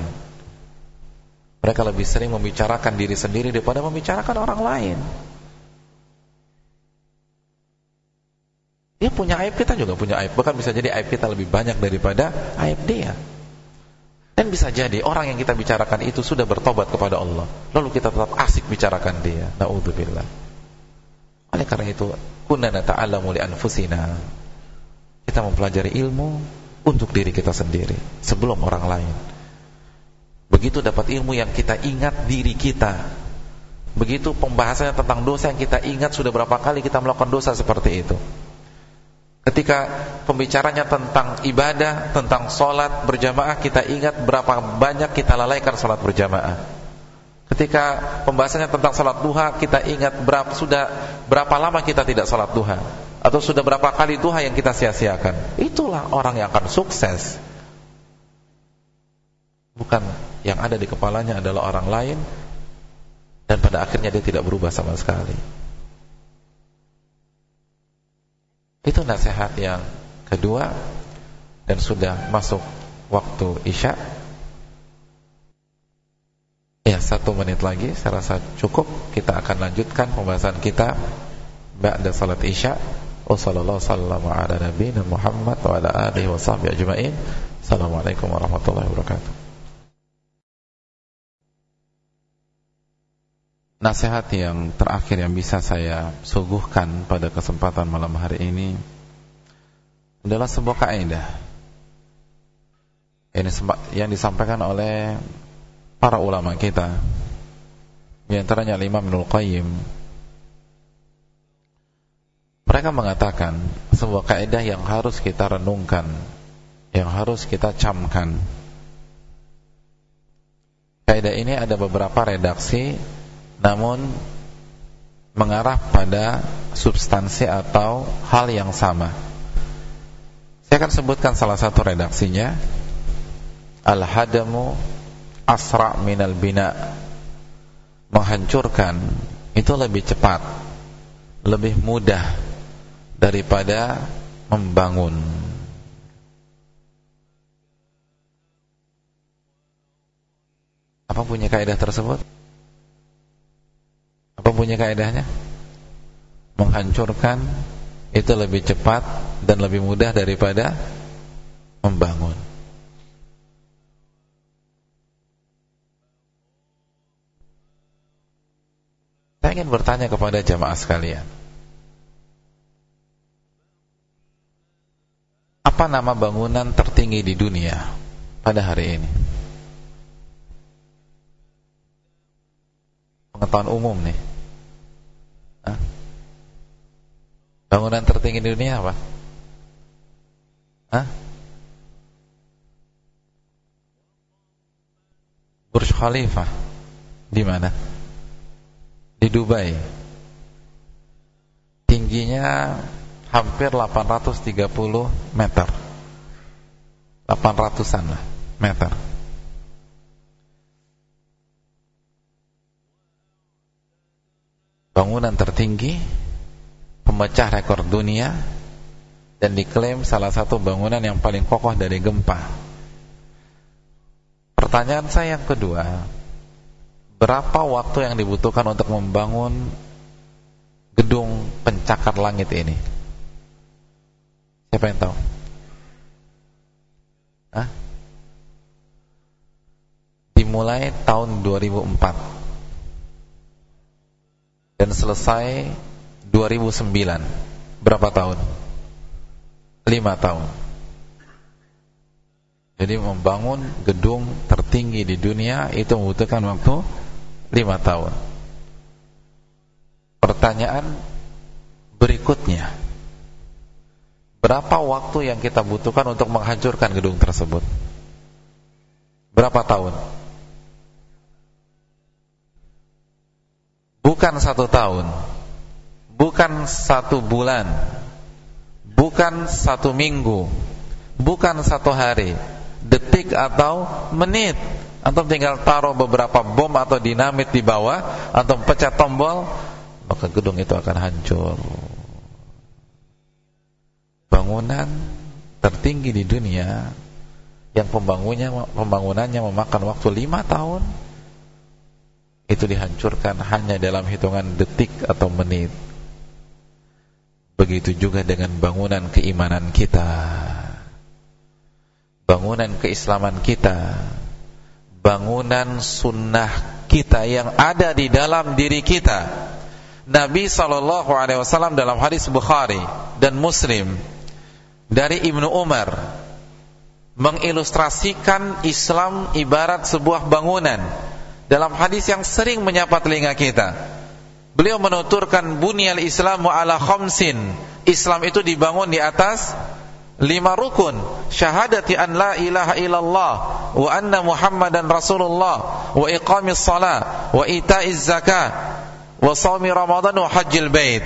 Mereka lebih sering membicarakan diri sendiri daripada membicarakan orang lain. Dia punya aib, kita juga punya aib. Bahkan bisa jadi aib kita lebih banyak daripada aib dia. Dan bisa jadi orang yang kita bicarakan itu sudah bertobat kepada Allah. Lalu kita tetap asik bicarakan dia. Na'udzubillah. Oleh karena itu, kunna nata'allamu li anfusina. Kita mempelajari ilmu untuk diri kita sendiri sebelum orang lain. Begitu dapat ilmu yang kita ingat diri kita. Begitu pembahasannya tentang dosa yang kita ingat sudah berapa kali kita melakukan dosa seperti itu. Ketika pembicaranya tentang ibadah, tentang sholat berjamaah, kita ingat berapa banyak kita lalaikan sholat berjamaah. Ketika pembahasannya tentang sholat duha, kita ingat berapa sudah berapa lama kita tidak sholat duha, atau sudah berapa kali duha yang kita sia-siakan. Itulah orang yang akan sukses. Bukan yang ada di kepalanya adalah orang lain, dan pada akhirnya dia tidak berubah sama sekali. Itu nasihat yang kedua dan sudah masuk waktu Isya. Ya, satu menit lagi saya rasa cukup. Kita akan lanjutkan pembahasan kita ba'da salat Isya. Wassalamualaikum warahmatullahi wabarakatuh. Nasihat yang terakhir yang bisa saya suguhkan pada kesempatan malam hari ini adalah sebuah kaidah yang disampaikan oleh para ulama kita di antaranya Imam Ibnu Qayyim. Mereka mengatakan sebuah kaidah yang harus kita renungkan yang harus kita camkan. Kaidah ini ada beberapa redaksi namun mengarah pada substansi atau hal yang sama. Saya akan sebutkan salah satu redaksinya. Al-hadamu asra minal bina. Menghancurkan itu lebih cepat, lebih mudah daripada membangun. Apa punya kaidah tersebut? Apa punya kaidahnya? Menghancurkan itu lebih cepat dan lebih mudah daripada membangun. Saya ingin bertanya kepada jamaah sekalian. Apa nama bangunan tertinggi di dunia pada hari ini? Pengetahuan umum nih. Hah? Bangunan tertinggi di dunia apa? Hah? Burj Khalifah di mana? Di Dubai. Tingginya hampir 830 meter. 800-an lah meter. Bangunan tertinggi pemecah rekor dunia dan diklaim salah satu bangunan yang paling kokoh dari gempa. Pertanyaan saya yang kedua, berapa waktu yang dibutuhkan untuk membangun gedung pencakar langit ini? Siapa yang tahu? Hah? Dimulai tahun 2004 dan selesai 2009 berapa tahun? 5 tahun. Jadi membangun gedung tertinggi di dunia itu membutuhkan waktu 5 tahun. Pertanyaan berikutnya. Berapa waktu yang kita butuhkan untuk menghancurkan gedung tersebut? Berapa tahun bukan satu tahun, bukan satu bulan, bukan satu minggu, bukan satu hari, detik atau menit. Antum tinggal taruh beberapa bom atau dinamit di bawah, atau pecah tombol, maka gedung itu akan hancur. bangunan tertinggi di dunia. Yang pembangunannya memakan waktu lima tahun itu dihancurkan hanya dalam hitungan detik atau menit. Begitu juga dengan bangunan keimanan kita. Bangunan keislaman kita. Bangunan sunnah kita yang ada di dalam diri kita. Nabi sallallahu alaihi wasallam dalam hadis Bukhari dan Muslim dari Ibnu Umar mengilustrasikan Islam ibarat sebuah bangunan dalam hadis yang sering menyapa telinga kita. Beliau menuturkan bunyal Islamu ala khamsin. Islam itu dibangun di atas lima rukun. Syahadati an la ilaha illallah wa anna Muhammadan Rasulullah wa iqamis salat wa ita'iz zakat wa shaumi Ramadan wa hajjil bait.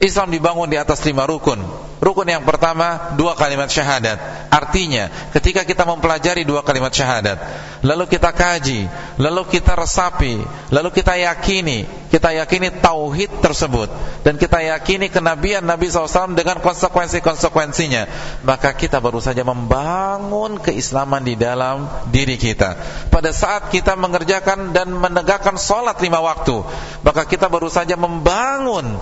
Islam dibangun di atas lima rukun. Rukun yang pertama dua kalimat syahadat. Artinya, ketika kita mempelajari dua kalimat syahadat, lalu kita kaji, lalu kita resapi, lalu kita yakini, kita yakini tauhid tersebut dan kita yakini kenabian Nabi SAW dengan konsekuensi-konsekuensinya, maka kita baru saja membangun keislaman di dalam diri kita. Pada saat kita mengerjakan dan menegakkan sholat lima waktu, maka kita baru saja membangun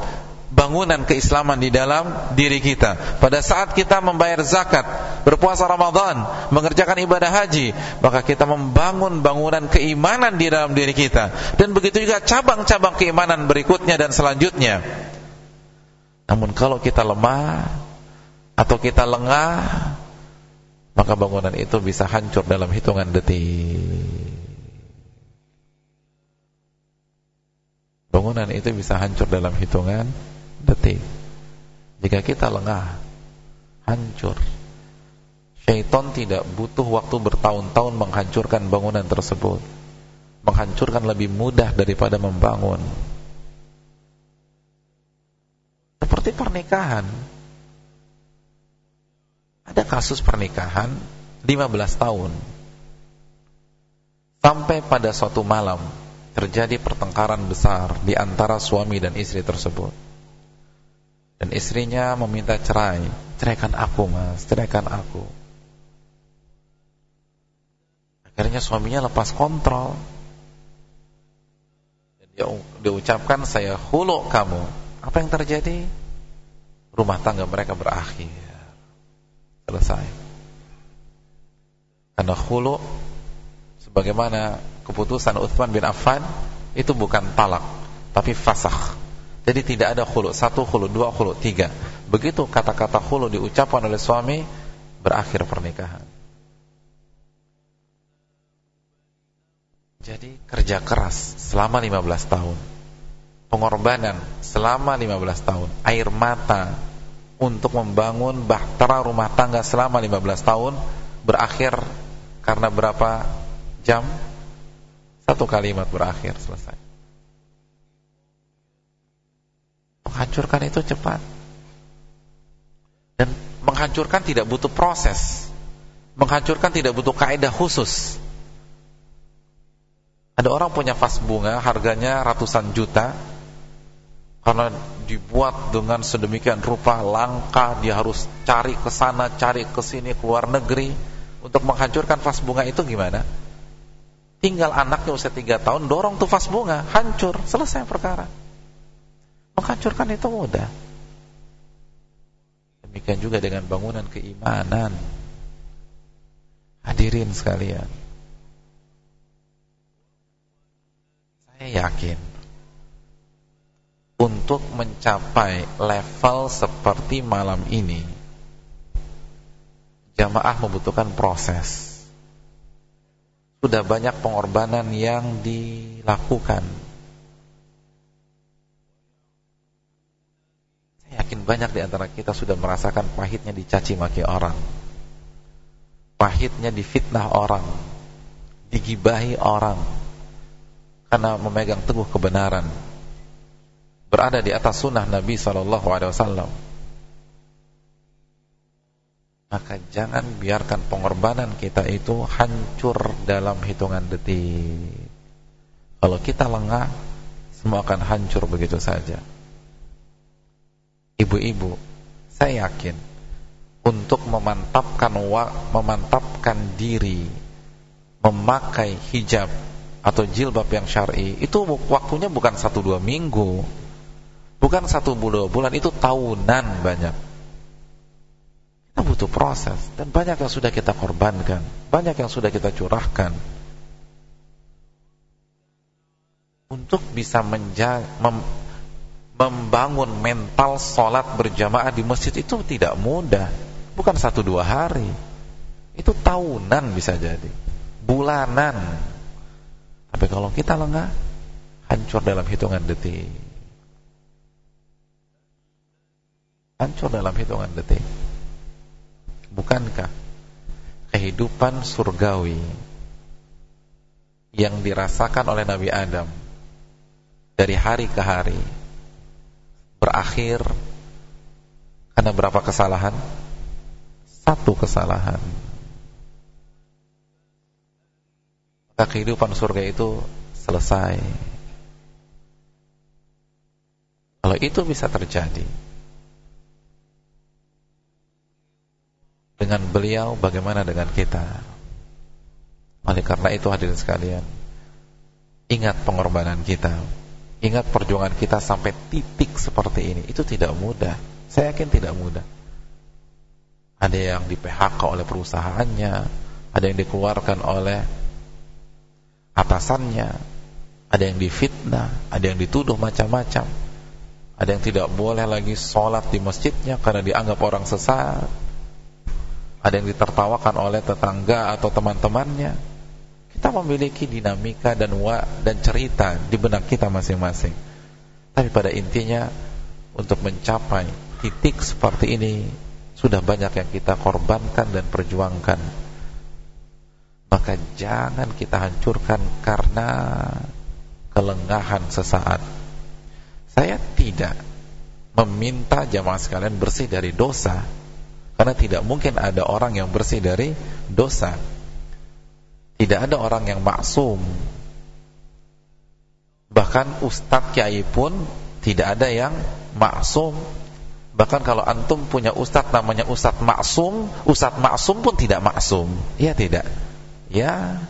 bangunan keislaman di dalam diri kita. Pada saat kita membayar zakat, berpuasa Ramadan, mengerjakan ibadah haji, maka kita membangun bangunan keimanan di dalam diri kita. Dan begitu juga cabang-cabang keimanan berikutnya dan selanjutnya. Namun kalau kita lemah atau kita lengah, maka bangunan itu bisa hancur dalam hitungan detik. Bangunan itu bisa hancur dalam hitungan detik. Jika kita lengah, hancur. Syaitan tidak butuh waktu bertahun-tahun menghancurkan bangunan tersebut. Menghancurkan lebih mudah daripada membangun. Seperti pernikahan. Ada kasus pernikahan 15 tahun. Sampai pada suatu malam terjadi pertengkaran besar di antara suami dan istri tersebut dan istrinya meminta cerai. Ceraikan aku mas. Ceraikan aku. Akhirnya suaminya lepas kontrol. Dan dia, dia ucapkan saya hulu kamu. Apa yang terjadi? Rumah tangga mereka berakhir. Selesai. Karena hulu sebagaimana keputusan Uthman bin Affan itu bukan talak tapi fasakh jadi tidak ada khulu, satu khulu, dua khulu, tiga. Begitu kata-kata khulu diucapkan oleh suami, berakhir pernikahan. Jadi kerja keras selama 15 tahun. Pengorbanan selama 15 tahun. Air mata untuk membangun bahtera rumah tangga selama 15 tahun berakhir karena berapa jam? Satu kalimat berakhir selesai. Menghancurkan itu cepat. Dan menghancurkan tidak butuh proses. Menghancurkan tidak butuh kaidah khusus. Ada orang punya vas bunga harganya ratusan juta karena dibuat dengan sedemikian rupa langka, dia harus cari ke sana, cari ke sini, keluar negeri untuk menghancurkan vas bunga itu gimana? Tinggal anaknya usia 3 tahun dorong tuh vas bunga, hancur, selesai perkara. Menghancurkan itu mudah. Demikian juga dengan bangunan keimanan. Hadirin sekalian. Saya yakin untuk mencapai level seperti malam ini jamaah membutuhkan proses. Sudah banyak pengorbanan yang dilakukan yakin banyak di antara kita sudah merasakan pahitnya dicaci maki orang. Pahitnya difitnah orang. Digibahi orang. Karena memegang teguh kebenaran. Berada di atas sunnah Nabi SAW. Maka jangan biarkan pengorbanan kita itu hancur dalam hitungan detik. Kalau kita lengah, semua akan hancur begitu saja ibu-ibu, saya yakin untuk memantapkan memantapkan diri memakai hijab atau jilbab yang syar'i itu waktunya bukan satu dua minggu. Bukan satu dua bulan itu tahunan banyak. Kita butuh proses dan banyak yang sudah kita korbankan banyak yang sudah kita curahkan. Untuk bisa menjaga, membangun mental sholat berjamaah di masjid itu tidak mudah. Bukan satu dua hari. Itu tahunan bisa jadi. Bulanan. Tapi kalau kita lengah hancur dalam hitungan detik. Hancur dalam hitungan detik. Bukankah kehidupan surgawi yang dirasakan oleh Nabi Adam dari hari ke hari berakhir karena berapa kesalahan? Satu kesalahan. Maka kehidupan surga itu selesai. Kalau itu bisa terjadi dengan beliau bagaimana dengan kita? Oleh karena itu hadirin sekalian, ingat pengorbanan kita Ingat perjuangan kita sampai titik seperti ini. Itu tidak mudah. Saya yakin tidak mudah. Ada yang di PHK oleh perusahaannya Ada yang dikeluarkan oleh Atasannya Ada yang difitnah Ada yang dituduh macam-macam. Ada yang tidak boleh lagi sholat di masjidnya Karena dianggap orang sesat. Ada yang ditertawakan oleh tetangga atau teman-temannya kita memiliki dinamika dan wa dan cerita di benak kita masing-masing. Tapi pada intinya untuk mencapai titik seperti ini sudah banyak yang kita korbankan dan perjuangkan. Maka jangan kita hancurkan karena kelengahan sesaat. Saya tidak meminta jamaah sekalian bersih dari dosa karena tidak mungkin ada orang yang bersih dari dosa tidak ada orang yang maksum. Bahkan ustadz kiai pun tidak ada yang maksum. Bahkan kalau antum punya ustadz namanya ustadz maksum, ustadz maksum pun tidak maksum. Iya tidak? Ya.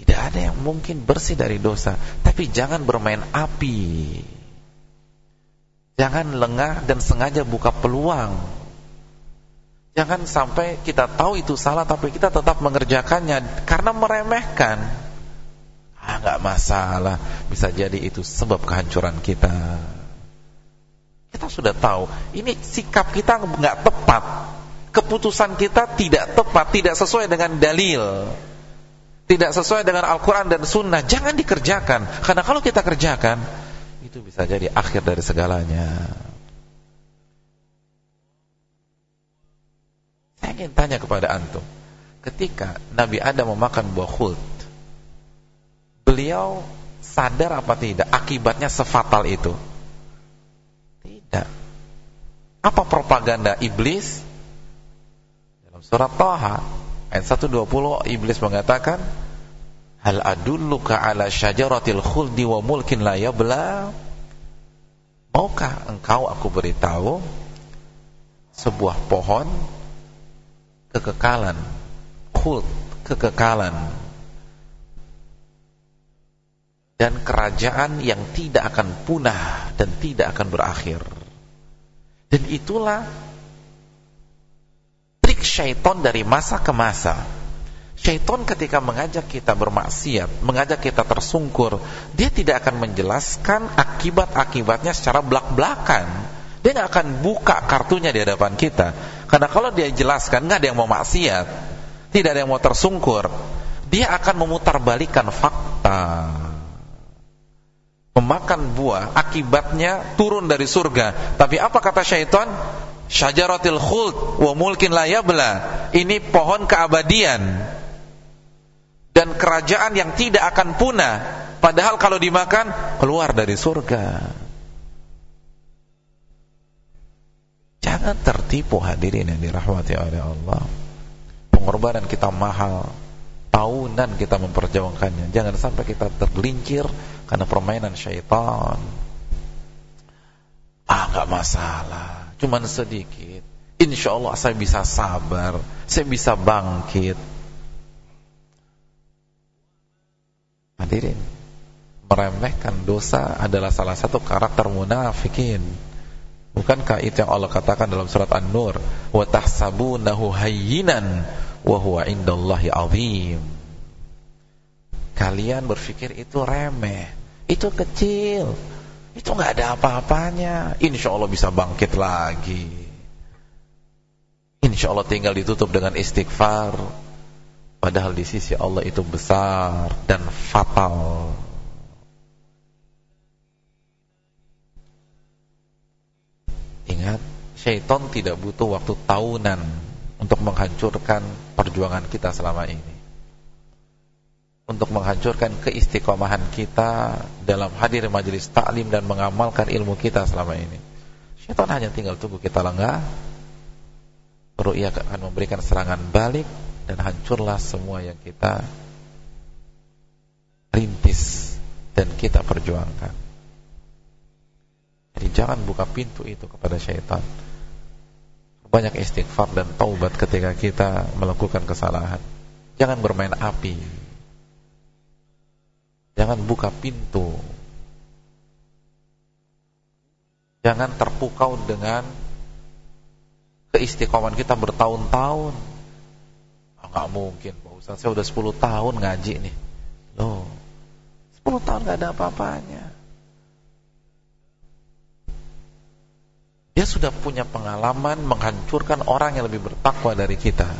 Tidak ada yang mungkin bersih dari dosa, tapi jangan bermain api. Jangan lengah dan sengaja buka peluang Jangan sampai kita tahu itu salah tapi kita tetap mengerjakannya karena meremehkan. Ah, nggak masalah, bisa jadi itu sebab kehancuran kita. Kita sudah tahu, ini sikap kita nggak tepat. Keputusan kita tidak tepat, tidak sesuai dengan dalil. Tidak sesuai dengan Al-Qur'an dan Sunnah, jangan dikerjakan. Karena kalau kita kerjakan, itu bisa jadi akhir dari segalanya. Saya ingin tanya kepada antum, ketika Nabi Adam memakan buah khuld, beliau sadar apa tidak akibatnya sefatal itu? Tidak. Apa propaganda iblis? Dalam surat Taha ayat 120 iblis mengatakan, "Hal adulluka ala syajaratil khuldi wa mulkin la yabla?" Maukah engkau aku beritahu sebuah pohon kekekalan. Khuld kekekalan. Dan kerajaan yang tidak akan punah dan tidak akan berakhir. Dan itulah trik syaitan dari masa ke masa. Syaitan ketika mengajak kita bermaksiat mengajak kita tersungkur dia tidak akan menjelaskan akibat-akibatnya secara belak-belakan. Dia nggak akan buka kartunya di hadapan kita karena kalau dia jelaskan nggak ada yang mau maksiat, tidak ada yang mau tersungkur, dia akan memutarbalikan fakta. Memakan buah akibatnya turun dari surga. Tapi apa kata syaitan? Syajaratil khuld wa mulkin la yabla. Ini pohon keabadian dan kerajaan yang tidak akan punah. Padahal kalau dimakan keluar dari surga. Jangan tertipu hadirin yang dirahmati oleh Allah. Pengorbanan kita mahal, tahunan kita memperjuangkannya. Jangan sampai kita tergelincir karena permainan syaitan. Ah, nggak masalah, cuman sedikit. Insya Allah saya bisa sabar, saya bisa bangkit. Hadirin, meremehkan dosa adalah salah satu karakter munafikin. Bukankah itu yang Allah katakan dalam surat An-Nur, "Wa tahsabunahu hayyinan wa huwa indallahi azim." Kalian berpikir itu remeh, itu kecil, itu nggak ada apa-apanya. Insya Allah bisa bangkit lagi. Insya Allah tinggal ditutup dengan istighfar. Padahal di sisi Allah itu besar dan fatal. Ingat, syaitan tidak butuh waktu tahunan untuk menghancurkan perjuangan kita selama ini untuk menghancurkan keistiqomahan kita dalam hadir majelis taklim dan mengamalkan ilmu kita selama ini. Syaitan hanya tinggal tunggu kita lengah, baru ia akan memberikan serangan balik dan hancurlah semua yang kita rintis dan kita perjuangkan. Jadi jangan buka pintu itu kepada syaitan. Banyak istighfar dan taubat ketika kita melakukan kesalahan. Jangan bermain api Jangan buka pintu. Jangan terpukau dengan keistiqoman kita bertahun-tahun. Oh, nggak mungkin, Pak Ustaz. Saya udah 10 tahun ngaji nih. Loh, 10 tahun nggak ada apa-apanya. Dia sudah punya pengalaman menghancurkan orang yang lebih bertakwa dari kita.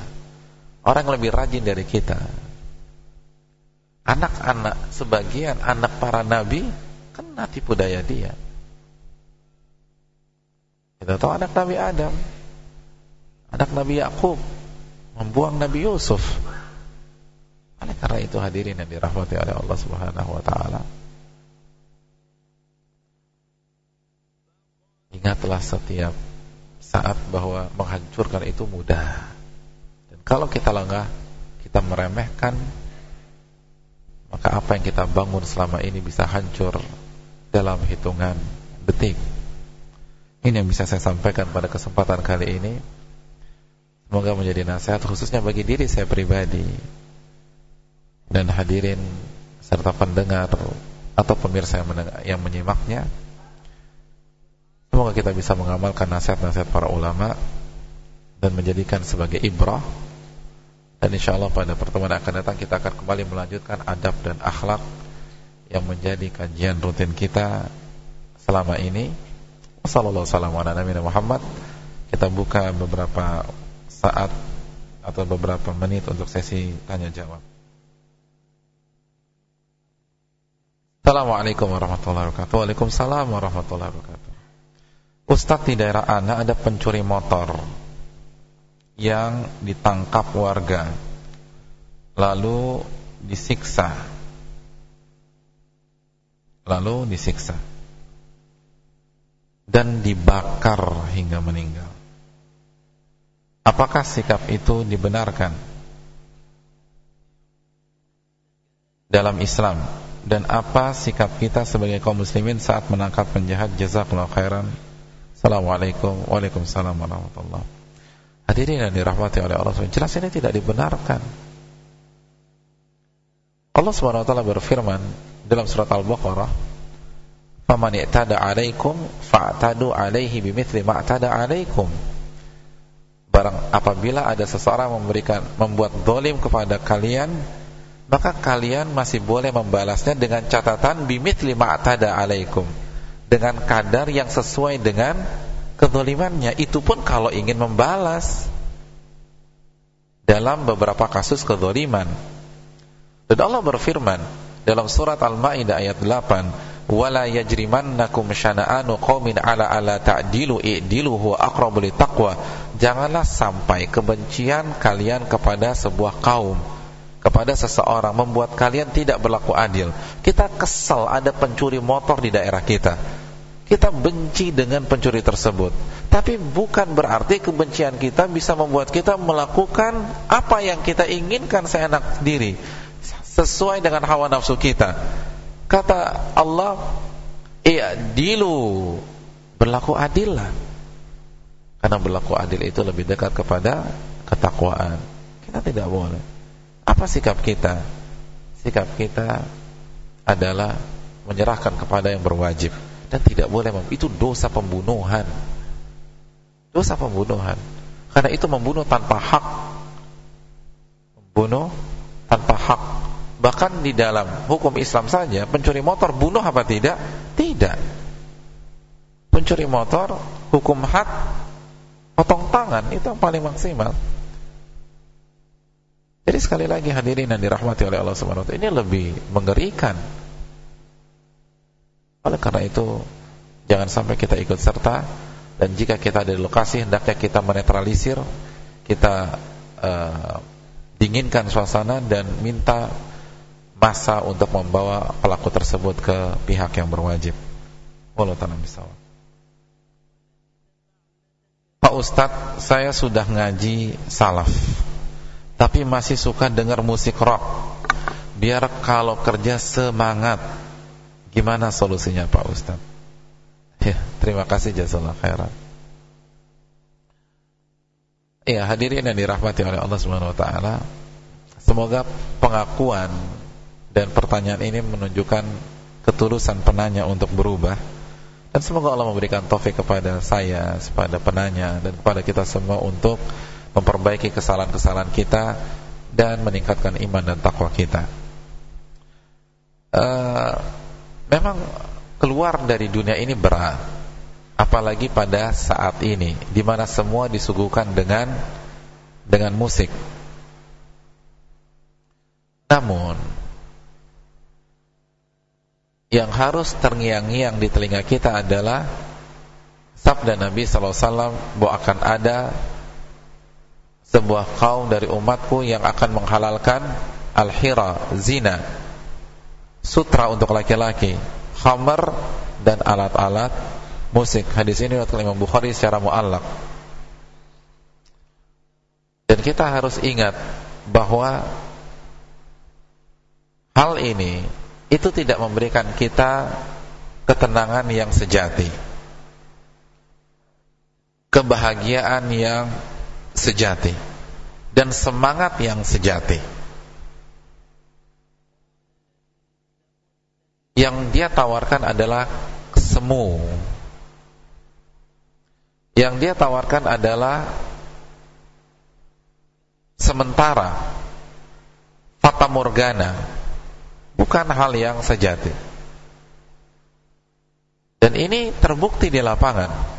Orang yang lebih rajin dari kita anak-anak sebagian anak para nabi kena tipu daya dia. Kita tahu anak Nabi Adam, anak Nabi Yakub membuang Nabi Yusuf. Oleh karena itu hadirin yang dirahmati oleh Allah Subhanahu wa taala. Ingatlah setiap saat bahwa menghancurkan itu mudah. Dan kalau kita lengah, kita meremehkan maka apa yang kita bangun selama ini bisa hancur dalam hitungan detik. Ini yang bisa saya sampaikan pada kesempatan kali ini. Semoga menjadi nasihat khususnya bagi diri saya pribadi dan hadirin serta pendengar atau pemirsa yang, yang menyimaknya. Semoga kita bisa mengamalkan nasihat-nasihat para ulama dan menjadikan sebagai ibrah dan insya Allah pada pertemuan akan datang kita akan kembali melanjutkan adab dan akhlak yang menjadi kajian rutin kita selama ini. Wassalamualaikum Muhammad. Kita buka beberapa saat atau beberapa menit untuk sesi tanya jawab. Assalamualaikum warahmatullahi wabarakatuh. Waalaikumsalam warahmatullahi wabarakatuh. Ustadz di daerah Anda ada pencuri motor yang ditangkap warga lalu disiksa. Lalu disiksa. Dan dibakar hingga meninggal. Apakah sikap itu dibenarkan? Dalam Islam. Dan apa sikap kita sebagai kaum muslimin saat menangkap penjahat? Jazakallahu khairan Assalamualaikum Waalaikumsalam warahmatullahi Hadirin yang dirahmati oleh Allah SWT Jelas ini tidak dibenarkan. Allah SWT berfirman Dalam surat Al-Baqarah Faman i'tada alaikum Fa'tadu alaihi bimithli ma'tada alaikum. Barang apabila ada seseorang memberikan Membuat dolim kepada kalian Maka kalian masih boleh membalasnya Dengan catatan bimithli ma'tada alaikum Dengan kadar yang sesuai dengan kezalimannya. Itu pun kalau ingin membalas dalam beberapa kasus kezaliman. Dan Allah berfirman dalam surat Al-Maidah ayat 8 wala yajrimannakum syana'anu qaumin ala ala ta'dilu i'dilu huwa aqrabu taqwa janganlah sampai kebencian kalian kepada sebuah kaum kepada seseorang membuat kalian tidak berlaku adil. Kita kesal ada pencuri motor di daerah kita kita benci dengan pencuri tersebut. Tapi bukan berarti kebencian kita bisa membuat kita melakukan apa yang kita inginkan seenak diri sesuai dengan hawa nafsu kita. Kata Allah, "I'dilu berlaku adil lah. Karena berlaku adil itu lebih dekat kepada ketakwaan. Kita tidak boleh. Apa sikap kita? Sikap kita adalah menyerahkan kepada yang berwajib dan tidak boleh itu dosa pembunuhan. Dosa pembunuhan. Karena itu membunuh tanpa hak. Membunuh tanpa hak. Bahkan di dalam hukum Islam saja pencuri motor bunuh apa tidak? Tidak. Pencuri motor hukum had potong tangan itu yang paling maksimal. Jadi sekali lagi hadirin yang dirahmati oleh Allah Subhanahu wa ini lebih mengerikan. Oleh karena itu jangan sampai kita ikut serta dan jika kita ada di lokasi hendaknya kita menetralisir, kita uh, dinginkan suasana dan minta masa untuk membawa pelaku tersebut ke pihak yang berwajib. Wallahu ta'ala Pak Ustadz, saya sudah ngaji salaf Tapi masih suka dengar musik rock. Biar kalau kerja semangat Gimana solusinya Pak Ustadz? Ya, terima kasih jazakallah khairan Ya, hadirin yang dirahmati oleh Allah Subhanahu wa taala. Semoga pengakuan dan pertanyaan ini menunjukkan ketulusan penanya untuk berubah dan semoga Allah memberikan taufik kepada saya, kepada penanya dan kepada kita semua untuk memperbaiki kesalahan-kesalahan kita dan meningkatkan iman dan takwa kita. Uh, memang keluar dari dunia ini berat, apalagi pada saat ini, di mana semua disuguhkan dengan dengan musik. Namun yang harus terngiang-ngiang di telinga kita adalah sabda Nabi sallallahu alaihi wasallam bahwa akan ada sebuah kaum dari umatku yang akan menghalalkan al-hira, zina, sutra untuk laki-laki, khamar dan alat-alat musik. Hadis ini riwayat Imam Bukhari secara muallak. Dan kita harus ingat bahwa hal ini itu tidak memberikan kita ketenangan yang sejati kebahagiaan yang sejati dan semangat yang sejati yang dia tawarkan adalah semu yang dia tawarkan adalah sementara fata morgana bukan hal yang sejati. Dan ini terbukti di lapangan.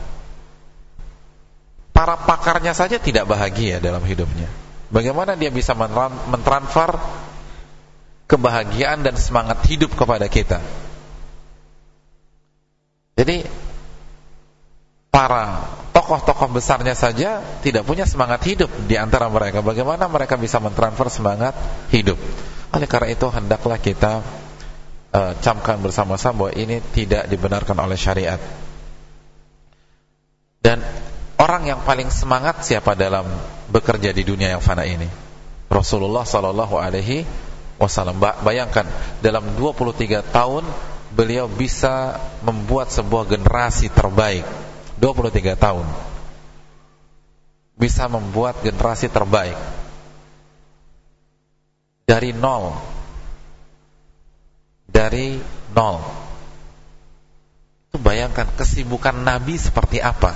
Para pakarnya saja tidak bahagia dalam hidupnya. Bagaimana dia bisa mentransfer kebahagiaan dan semangat hidup kepada kita? Jadi para tokoh-tokoh besarnya saja tidak punya semangat hidup di antara mereka. Bagaimana mereka bisa mentransfer semangat hidup? Oleh karena itu hendaklah kita uh, camkan bersama-sama bahwa ini tidak dibenarkan oleh syariat. Dan orang yang paling semangat siapa dalam bekerja di dunia yang fana ini? Rasulullah sallallahu alaihi wasallam. Bayangkan dalam 23 tahun beliau bisa membuat sebuah generasi terbaik. 23 tahun. Bisa membuat generasi terbaik dari nol dari nol itu bayangkan kesibukan Nabi seperti apa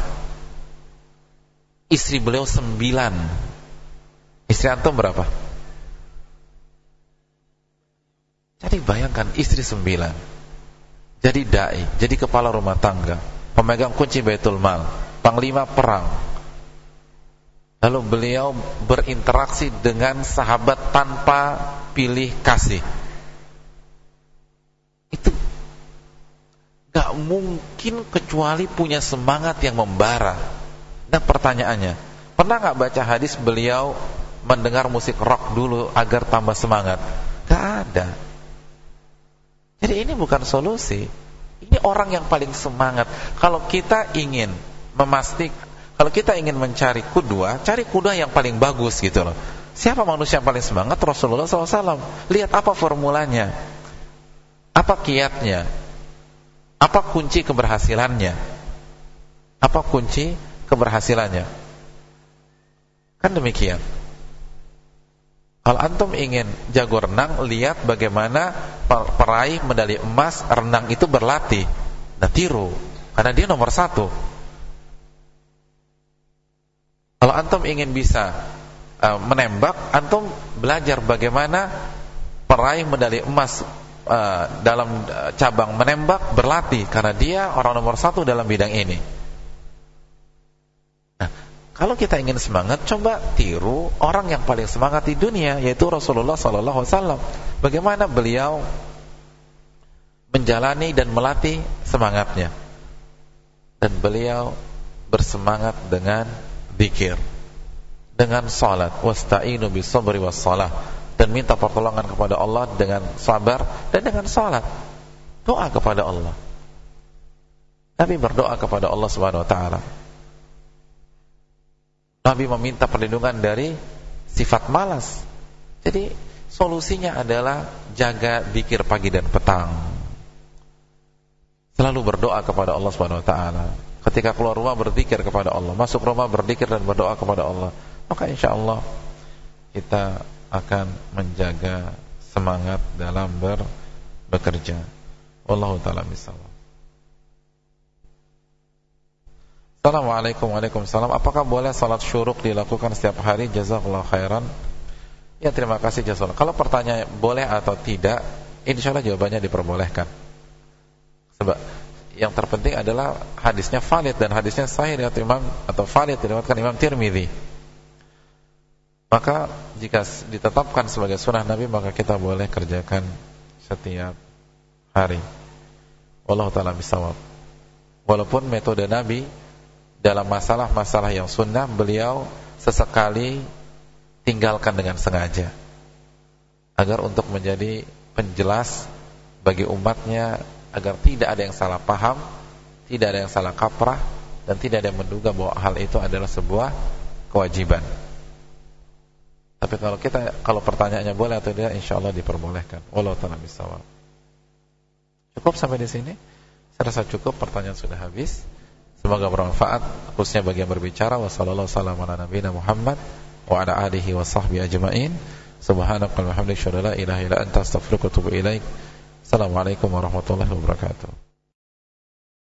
istri beliau sembilan istri antum berapa jadi bayangkan istri sembilan jadi dai jadi kepala rumah tangga pemegang kunci Baitul Mal panglima perang Lalu beliau berinteraksi dengan sahabat tanpa pilih kasih. Itu gak mungkin kecuali punya semangat yang membara. Dan pertanyaannya, pernah gak baca hadis beliau mendengar musik rock dulu agar tambah semangat? Gak ada. Jadi ini bukan solusi. Ini orang yang paling semangat. Kalau kita ingin memastikan kalau kita ingin mencari kudua, cari kuda yang paling bagus gitu loh. Siapa manusia yang paling semangat? Rasulullah SAW. Lihat apa formulanya, apa kiatnya, apa kunci keberhasilannya. Apa kunci keberhasilannya? Kan demikian. Kalau antum ingin jago renang, lihat bagaimana peraih medali emas renang itu berlatih. Nah tiru, karena dia nomor satu. Kalau antum ingin bisa uh, menembak, antum belajar bagaimana peraih medali emas uh, dalam uh, cabang menembak berlatih, karena dia orang nomor satu dalam bidang ini. Kalau kita ingin semangat, coba tiru orang yang paling semangat di dunia, yaitu Rasulullah Sallallahu Alaihi Wasallam. Bagaimana beliau menjalani dan melatih semangatnya, dan beliau bersemangat dengan zikir, dengan salat, wasta'inu bis sabri was salah, dan minta pertolongan kepada Allah dengan sabar dan dengan salat. Doa kepada Allah. Nabi berdoa kepada Allah Subhanahu wa taala. Nabi meminta perlindungan dari sifat malas. Jadi solusinya adalah jaga zikir pagi dan petang. Selalu berdoa kepada Allah Subhanahu wa taala. Ketika keluar rumah berzikir kepada Allah, masuk rumah berzikir dan berdoa kepada Allah. Maka insya Allah kita akan menjaga semangat dalam ber bekerja. Wallahu taala misal. Assalamualaikum Waalaikumsalam Apakah boleh salat syuruk dilakukan setiap hari Jazakallah khairan Ya terima kasih jazakallah Kalau pertanyaan boleh atau tidak Insya Allah jawabannya diperbolehkan Sebab yang terpenting adalah hadisnya valid dan hadisnya sahih dari Imam atau valid diriwayatkan Imam Tirmidzi. Maka jika ditetapkan sebagai sunnah Nabi maka kita boleh kerjakan setiap hari. Wallahu taala bisawab. Walaupun metode Nabi dalam masalah-masalah yang sunnah beliau sesekali tinggalkan dengan sengaja agar untuk menjadi penjelas bagi umatnya agar tidak ada yang salah paham, tidak ada yang salah kaprah dan tidak ada yang menduga bahwa hal itu adalah sebuah kewajiban. Tapi kalau kita kalau pertanyaannya boleh atau tidak, insya Allah diperbolehkan. Wallahu taala bisawab. Cukup sampai di sini. Saya rasa cukup. Pertanyaan sudah habis. Semoga bermanfaat khususnya bagi yang berbicara wa sallallahu ala nabiyina Muhammad wa ala alihi wa ajmain. Wa bihamdika la ilaha illa anta astaghfiruka wa atubu ilaik. Warahmatullahi wabarakatuh.